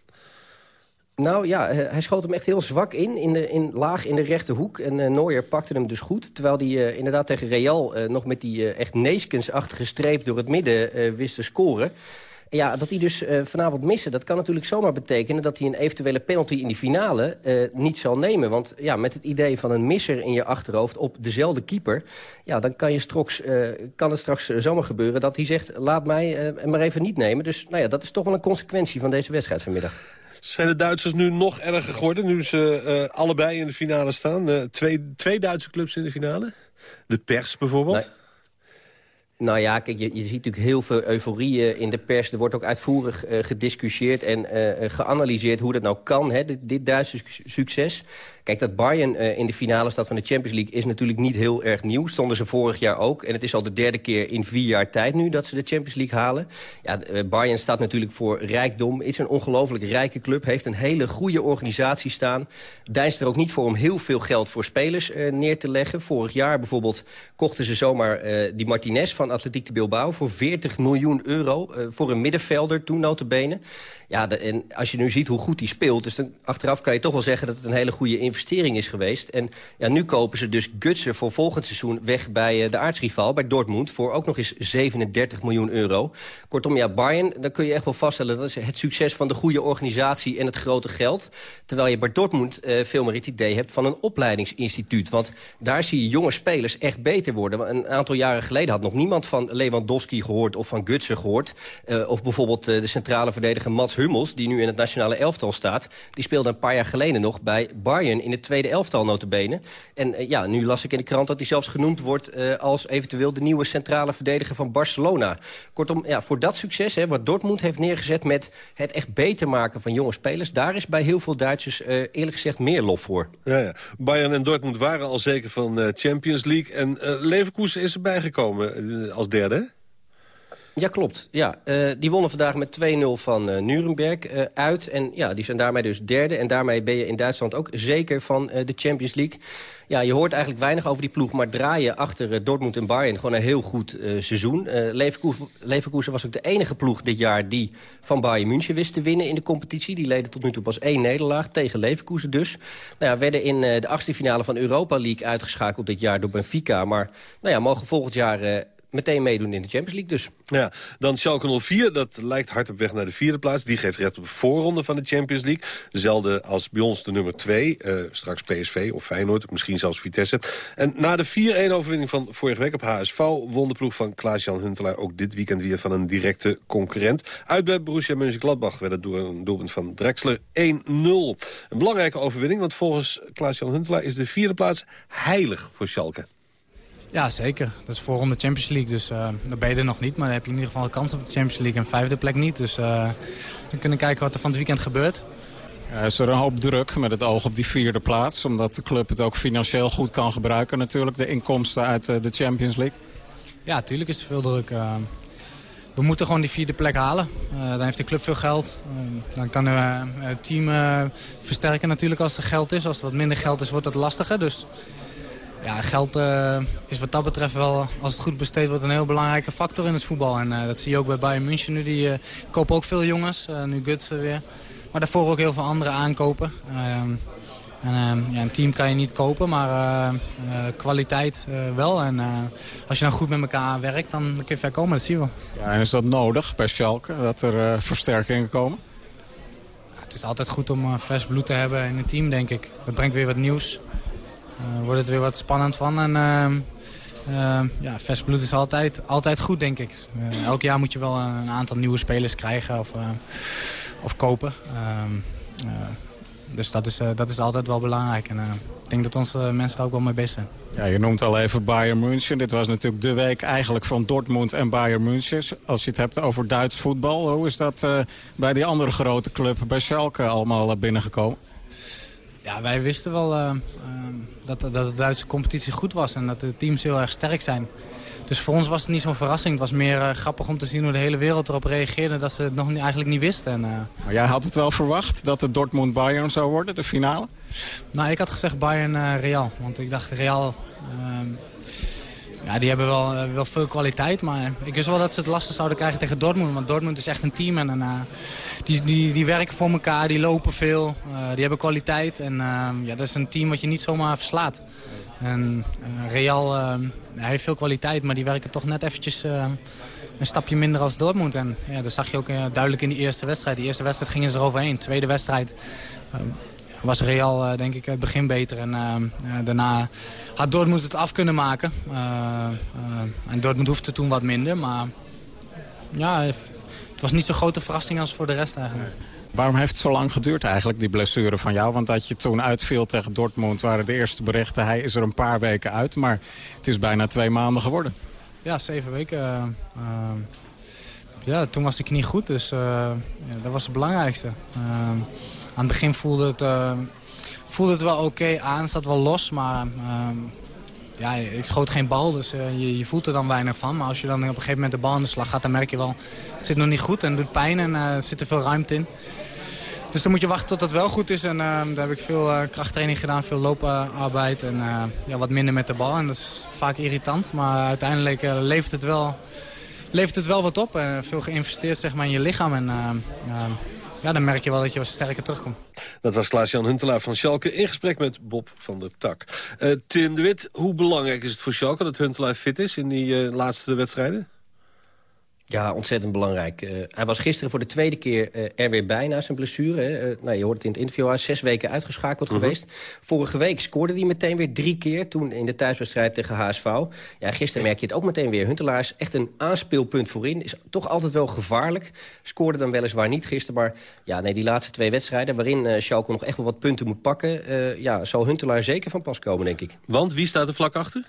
Nou ja, hij schoot hem echt heel zwak in, in, de, in laag in de rechterhoek. En uh, pakte hem dus goed. Terwijl hij uh, inderdaad tegen Real nog met die echt neeskensachtige streep door het midden wist te scoren. Ja, dat hij dus vanavond missen, dat kan natuurlijk zomaar betekenen... dat hij een eventuele penalty in die finale niet zal nemen. Want ja, met het idee van een misser in je achterhoofd op dezelfde keeper... ja, dan kan, je straks, kan het straks zomaar gebeuren dat hij zegt... laat mij maar even niet nemen. Dus nou ja, dat is toch wel een consequentie van deze wedstrijd vanmiddag. Zijn de Duitsers nu nog erger geworden, nu ze uh, allebei in de finale staan? Uh, twee, twee Duitse clubs in de finale? De pers bijvoorbeeld? Nee. Nou ja, kijk, je, je ziet natuurlijk heel veel euforie in de pers. Er wordt ook uitvoerig gediscussieerd en geanalyseerd hoe dat nou kan, hè, dit, dit Duitse succes. Kijk, dat Bayern uh, in de finale staat van de Champions League is natuurlijk niet heel erg nieuw. Stonden ze vorig jaar ook. En het is al de derde keer in vier jaar tijd nu dat ze de Champions League halen. Ja, uh, Bayern staat natuurlijk voor rijkdom. Is een ongelooflijk rijke club. Heeft een hele goede organisatie staan. Deinst er ook niet voor om heel veel geld voor spelers uh, neer te leggen. Vorig jaar bijvoorbeeld kochten ze zomaar die Martinez van Atletiek de Bilbao... voor 40 miljoen euro voor een middenvelder toen notabene. Ja, en als je nu ziet hoe goed die speelt... dus dan, achteraf kan je toch wel zeggen dat het een hele goede investering is geweest. En ja, nu kopen ze dus Gutsen voor volgend seizoen weg bij uh, de aartsrivaal... bij Dortmund voor ook nog eens 37 miljoen euro. Kortom, ja, Bayern, dan kun je echt wel vaststellen... dat is het succes van de goede organisatie en het grote geld. Terwijl je bij Dortmund uh, veel meer het idee hebt van een opleidingsinstituut. Want daar zie je jonge spelers echt beter worden. Een aantal jaren geleden had nog niemand van Lewandowski gehoord... of van Gutsen gehoord. Uh, of bijvoorbeeld de centrale verdediger Mats Hummels, die nu in het nationale elftal staat... die speelde een paar jaar geleden nog bij Bayern in het tweede elftal notabene. En uh, ja, nu las ik in de krant dat hij zelfs genoemd wordt... Uh, als eventueel de nieuwe centrale verdediger van Barcelona. Kortom, ja, voor dat succes, hè, wat Dortmund heeft neergezet... met het echt beter maken van jonge spelers... daar is bij heel veel Duitsers uh, eerlijk gezegd meer lof voor. Ja, ja. Bayern en Dortmund waren al zeker van Champions League... en Leverkusen is erbij gekomen als derde, ja, klopt. Ja, uh, die wonnen vandaag met 2-0 van uh, Nuremberg uh, uit. En ja, die zijn daarmee dus derde. En daarmee ben je in Duitsland ook zeker van de Champions League. Ja, je hoort eigenlijk weinig over die ploeg. Maar draaien achter Dortmund en Bayern gewoon een heel goed seizoen. Leverkusen, Leverkusen was ook de enige ploeg dit jaar die van Bayern München wist te winnen in de competitie. Die leden tot nu toe pas één nederlaag tegen Leverkusen dus. Nou ja, werden in de achtste finale van Europa League uitgeschakeld dit jaar door Benfica. Maar nou ja, mogen volgend jaar meteen meedoen in de Champions League dus. Ja, dan Schalke 04, dat lijkt hard op weg naar de vierde plaats. Die geeft recht op de voorronde van de Champions League. Dezelfde als bij ons de nummer 2, uh, eh, straks PSV of Feyenoord, misschien zelfs Vitesse. En na de 4-1-overwinning van vorige week op HSV... won de ploeg van Klaas-Jan Huntelaar ook dit weekend weer van een directe concurrent. Uit bij Borussia Mönchengladbach werd het door een doelpunt van Drexler 1-0. Een belangrijke overwinning, want volgens Klaas-Jan Huntelaar... is de vierde plaats heilig voor Schalke. Ja, zeker. Dat is voorronde Champions League, dus uh, dan ben je er nog niet. Maar dan heb je in ieder geval een kans op de Champions League en vijfde plek niet. Dus uh, dan kunnen kijken wat er van het weekend gebeurt. Ja, is er een hoop druk met het oog op die vierde plaats? Omdat de club het ook financieel goed kan gebruiken natuurlijk. De inkomsten uit de Champions League. Ja, tuurlijk is er veel druk. we moeten gewoon die vierde plek halen. dan heeft de club veel geld. dan kan het team versterken natuurlijk als er geld is. Als er wat minder geld is, wordt het lastiger. Dus ja, geld uh, is wat dat betreft wel, als het goed besteed wordt, een heel belangrijke factor in het voetbal. En uh, dat zie je ook bij Bayern München nu. Die uh, kopen ook veel jongens, nu Guts weer. Maar daarvoor ook heel veel andere aankopen. Ehm, en, ja, een team kan je niet kopen, maar kwaliteit wel. En als je dan goed met elkaar werkt, dan kun je ver komen, dat zie je wel. Ja, en is dat nodig bij Schalke, dat er versterkingen komen? het is altijd goed om vers bloed te hebben in een team, denk ik. Dat brengt weer wat nieuws. Uh, wordt het weer wat spannend van. En uh, ja, vers bloed is altijd, altijd goed, denk ik. Elk jaar moet je wel een aantal nieuwe spelers krijgen of, of kopen. Ehm, dus dat is, dat is altijd wel belangrijk. En ik denk dat onze mensen daar ook wel mee bezig zijn. Ja, je noemt al even Bayern München. Dit was natuurlijk de week eigenlijk van Dortmund en Bayern München. Als je het hebt over Duits voetbal, hoe is dat bij die andere grote club bij Schalke allemaal binnengekomen? Ja, wij wisten wel uh, dat, dat de Duitse competitie goed was en dat de teams heel erg sterk zijn. Dus voor ons was het niet zo'n verrassing. Het was meer uh, grappig om te zien hoe de hele wereld erop reageerde... dat ze het nog niet, eigenlijk niet wisten. En, maar jij had het wel verwacht dat het Dortmund-Bayern zou worden, de finale? Nou, ik had gezegd Bayern-Real. want ik dacht Real ehm, ja, die hebben wel, eh, wel veel kwaliteit. Maar ik wist wel dat ze het lastig zouden krijgen tegen Dortmund. Want Dortmund is echt een team. En, uh, die, die, die werken voor elkaar, die lopen veel. Uh, die hebben kwaliteit. En ja, dat is een team wat je niet zomaar verslaat. En Real heeft veel kwaliteit, maar die werken toch net eventjes een stapje minder als Dortmund. En ja, dat zag je ook duidelijk in die eerste wedstrijd. Die eerste wedstrijd gingen ze eroverheen. Tweede wedstrijd was Real uh, denk ik het begin beter. En uh, daarna had Dortmund het af kunnen maken. en Dortmund hoefde toen wat minder. Maar ja, het was niet zo'n grote verrassing als voor de rest eigenlijk. Waarom heeft het zo lang geduurd eigenlijk, die blessure van jou? Want dat je toen uitviel tegen Dortmund waren de eerste berichten. Hij is er een paar weken uit, maar het is bijna twee maanden geworden. Ja, zeven weken. ja, toen was de knie goed, dus ja, dat was het belangrijkste. Aan het begin voelde het, uh, voelde het wel oké aan, zat wel los, maar uh, ja, ik schoot geen bal, dus uh, je, je, voelt er dan weinig van. Maar als je dan op een gegeven moment de bal aan de slag gaat, dan merk je wel, het zit nog niet goed en doet pijn en er zit er veel ruimte in. Dus dan moet je wachten tot het wel goed is. En daar heb ik veel krachttraining gedaan, veel looparbeid en ja, wat minder met de bal. En dat is vaak irritant, maar uiteindelijk levert, het wel, levert het wel wat op. Veel geïnvesteerd zeg maar, in je lichaam. En, ja, dan merk je wel dat je wat sterker terugkomt. Dat was Klaas-Jan Huntelaar van Schalke in gesprek met Bob van der Tak. Uh, Tim de Wit, hoe belangrijk is het voor Schalke dat Huntelaar fit is in die uh, laatste wedstrijden? Ja, ontzettend belangrijk. Uh, hij was gisteren voor de tweede keer uh, er weer bij na zijn blessure. Uh, nou, je hoort het in het interview, hij is zes weken uitgeschakeld mhm. geweest. Vorige week scoorde hij meteen weer drie keer, toen in de thuiswedstrijd tegen HSV. Ja, gisteren merk je het ook meteen weer. Huntelaar is echt een aanspeelpunt voorin. Is toch altijd wel gevaarlijk. Scoorde dan weliswaar niet gisteren, maar ja, nee, die laatste twee wedstrijden... waarin Schalke nog echt wel wat punten moet pakken... ja, zal Huntelaar zeker van pas komen, denk ik. Want wie staat er vlak achter?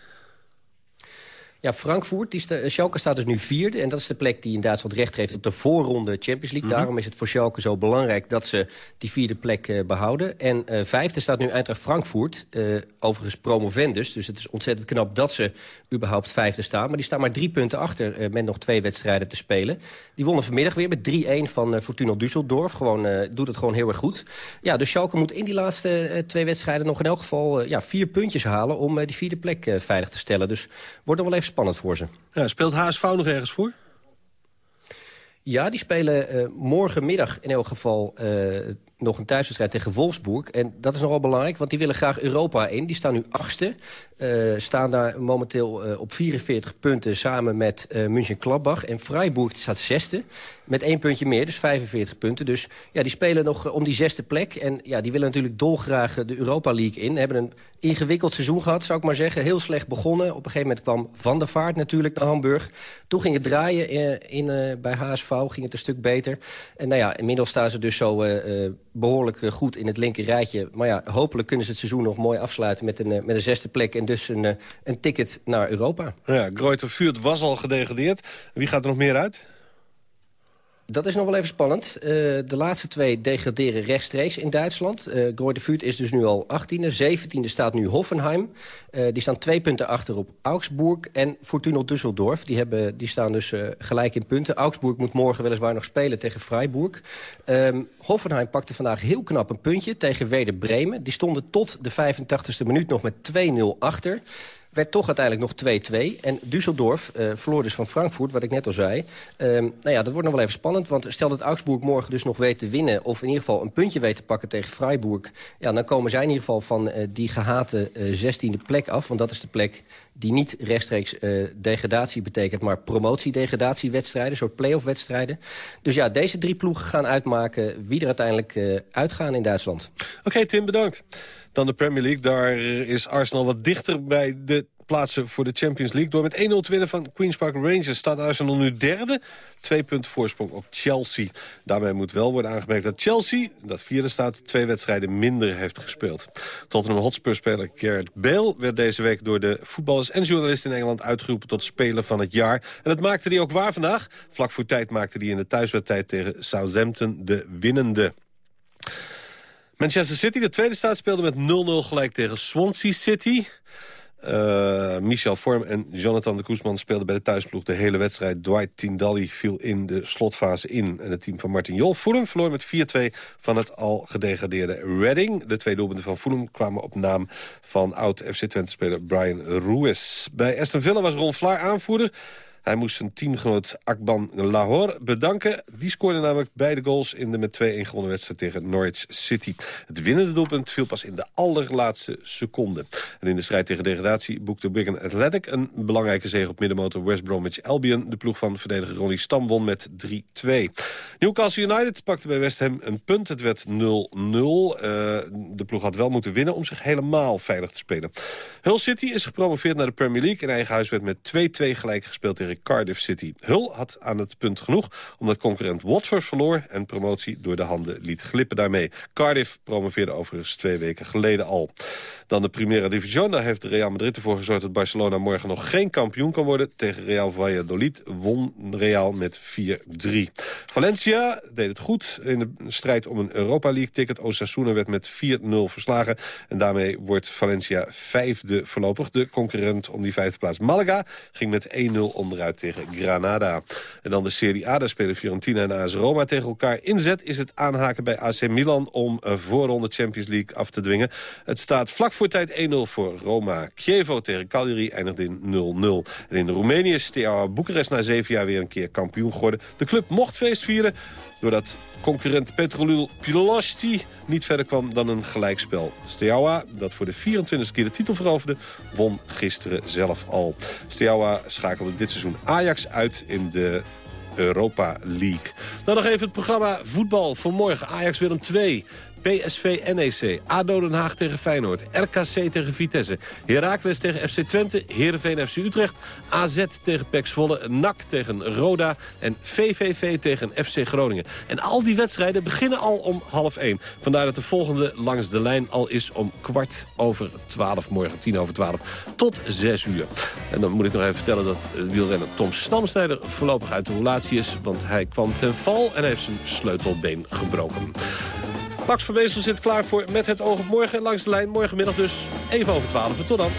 Ja, Frankfurt, die sta, Schalke staat dus nu vierde. En dat is de plek die in Duitsland recht heeft op de voorronde Champions League. Mhm. Daarom is het voor Schalke zo belangrijk dat ze die vierde plek uh, behouden. En uh, vijfde staat nu Eintracht Frankfurt, uh, overigens promovendus. Dus het is ontzettend knap dat ze überhaupt vijfde staan. Maar die staan maar drie punten achter met nog twee wedstrijden te spelen. Die wonnen vanmiddag weer met 3-1 van Fortuna Düsseldorf. Gewoon, doet het gewoon heel erg goed. Ja, dus Schalke moet in die laatste twee wedstrijden nog in elk geval ja, vier puntjes halen... om die vierde plek veilig te stellen. Dus wordt nog wel even spannend voor ze. Ja, speelt HSV nog ergens voor? Ja, die spelen uh, morgenmiddag in elk geval uh, nog een thuiswedstrijd tegen Wolfsburg. En dat is nogal belangrijk, want die willen graag Europa in. Die staan nu achtste. Uh, staan daar momenteel uh, op 44 punten samen met uh, München Klappbach. En Freiburg staat zesde met één puntje meer, dus 45 punten. Dus ja, die spelen nog om die zesde plek. En ja, die willen natuurlijk dolgraag de Europa League in. Hebben een ingewikkeld seizoen gehad, zou ik maar zeggen. Heel slecht begonnen. Op een gegeven moment kwam Van der Vaart natuurlijk naar Hamburg. Toen ging het draaien in, bij HSV, ging het een stuk beter. En nou ja, inmiddels staan ze dus zo behoorlijk eh, goed in het linker rijtje. Maar ja, hopelijk kunnen ze het seizoen nog mooi afsluiten met een, eh, met een zesde plek... en dus een, eh, een ticket naar Europa. Ja, Greuter Vuurt was al gedegradeerd. Wie gaat er nog meer uit? Dat is nog wel even spannend. Uh, de laatste twee degraderen rechtstreeks in Duitsland. Uh, Greuther Fürth is dus nu al 18e. 17e staat nu Hoffenheim. Uh, die staan twee punten achter op Augsburg en Fortuna Düsseldorf. Die, hebben, die staan dus gelijk in punten. Augsburg moet morgen weliswaar nog spelen tegen Freiburg. Um, Hoffenheim pakte vandaag heel knap een puntje tegen Werder Bremen. Die stonden tot de 85e minuut nog met 2-0 achter werd toch uiteindelijk nog 2-2. En Düsseldorf uh, verloor dus van Frankfurt, wat ik net al zei. Um, nou ja, dat wordt nog wel even spannend. Want stel dat Augsburg morgen dus nog weet te winnen... of in ieder geval een puntje weet te pakken tegen Freiburg... Ja, dan komen zij in ieder geval van uh, die gehate uh, eh, 16e plek af. Want dat is de plek die niet rechtstreeks degradatie betekent... maar promotie-degradatiewedstrijden, soort play-off-wedstrijden. Dus ja, deze drie ploegen gaan uitmaken wie er uiteindelijk uitgaan in Duitsland. Oké, Tim, bedankt dan de Premier League. Daar is Arsenal wat dichter bij de plaatsen voor de Champions League. Door met 1-0 te winnen van Queen's Park Rangers staat Arsenal nu derde. Twee punten voorsprong op Chelsea. Daarmee moet wel worden aangemerkt dat Chelsea, dat vierde staat... twee wedstrijden minder heeft gespeeld. Tottenham Hotspur-speler Gareth Bale werd deze week... door de voetballers en journalisten in Engeland uitgeroepen tot speler van het jaar. En dat maakte hij ook waar vandaag. Vlak voor tijd maakte hij in de thuiswedstrijd tegen Southampton de winnende. Manchester City, de tweede staat, speelde met 0-0 gelijk tegen Swansea City. Uh, Michel Vorm en Jonathan de Koesman speelden bij de thuisploeg de hele wedstrijd. Dwight Tindalli viel in de slotfase in. En het team van Martin Jol Fulham verloor met 4-2 van het al gedegradeerde Reading. De twee doelpunten van Fulham kwamen op naam van oud-FC Twente-speler Brian Ruiz. Bij Aston Villa was Ron Vlaar aanvoerder. Hij moest zijn teamgenoot Akban Lahore bedanken. Die scoorde namelijk beide goals in de met 2-1 gewonnen wedstrijd tegen Norwich City. Het winnende doelpunt viel pas in de allerlaatste seconde. En in de strijd tegen degradatie boekte Wigan Athletic een belangrijke zege op middenmotor West Bromwich Albion. De ploeg van verdediger Ronnie Stam won met 3-2. Newcastle United pakte bij West Ham een punt. Het werd 0-0. Uh, de ploeg had wel moeten winnen om zich helemaal veilig te spelen. Hull City is gepromoveerd naar de Premier League. In eigen huis werd met 2-2 gelijk gespeeld tegen Cardiff City. Hull had aan het punt genoeg omdat concurrent Watford verloor... en promotie door de handen liet glippen daarmee. Cardiff promoveerde overigens twee weken geleden al. Dan de Primera Division. Daar heeft Real Madrid ervoor gezorgd dat Barcelona morgen nog geen kampioen kan worden. Tegen Real Valladolid won Real met 4-3. Valencia deed het goed in de strijd om een Europa League ticket. Osasuna werd met 4-0 verslagen. En daarmee wordt Valencia vijfde voorlopig. De concurrent om die vijfde plaats Malaga ging met 1-0 onderuit tegen Granada. En dan de Serie A, daar spelen Fiorentina en AS Roma tegen elkaar. Inzet is het aanhaken bij AC Milan om een voorronde Champions League af te dwingen. Het staat vlak voor tijd 1-0 voor Roma. Chievo tegen Cagliari eindigt in 0-0. En in Roemenië is Steaua Boekarest na zeven jaar weer een keer kampioen geworden. De club mocht feest vieren doordat concurrent Petrolul Pilosti niet verder kwam dan een gelijkspel. Steaua, dat voor de 24e keer de titel veroverde, won gisteren zelf al. Steaua schakelde dit seizoen Ajax uit in de Europa League. Dan nog even het programma voetbal voor morgen. Ajax Willem 2. PSV NEC, ADO Den Haag tegen Feyenoord, RKC tegen Vitesse, Heracles tegen FC Twente, Heerenveen FC Utrecht, AZ tegen PEC Zwolle, NAC tegen Roda en VVV tegen FC Groningen. En al die wedstrijden beginnen al om half één. Vandaar dat de volgende langs de lijn al is om kwart over twaalf morgen, tien over twaalf, tot zes uur. En dan moet ik nog even vertellen dat wielrenner Tom Stamsnijder voorlopig uit de roulatie is, want hij kwam ten val en heeft zijn sleutelbeen gebroken. Max van zit klaar voor Met het oog op morgen. Langs de lijn, morgenmiddag dus even over 12. Tot dan.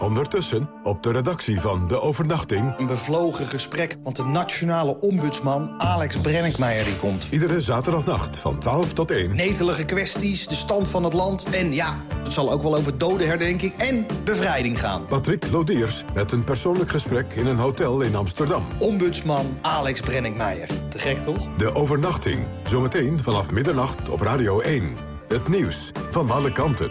Ondertussen op de redactie van De Overnachting... Een bevlogen gesprek, want de nationale ombudsman Alex Brenninkmeijer die komt. Iedere zaterdagnacht van 12 tot 1. Netelige kwesties, de stand van het land... en ja, het zal ook wel over dodenherdenking en bevrijding gaan. Patrick Lodiers met een persoonlijk gesprek in een hotel in Amsterdam. Ombudsman Alex Brenninkmeijer. Te gek, toch? De Overnachting, zometeen vanaf middernacht op Radio 1. Het nieuws van alle kanten.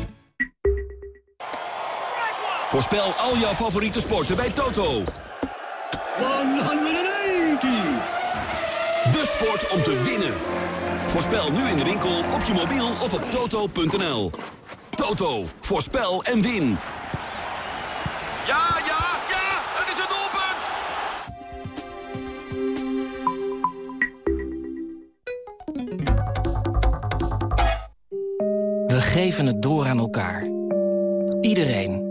Voorspel al jouw favoriete sporten bij Toto. 180! De sport om te winnen. Voorspel nu in de winkel, op je mobiel of op toto.nl. Toto, voorspel en win. Ja, ja, ja, het is een doelpunt! We geven het door aan elkaar. Iedereen,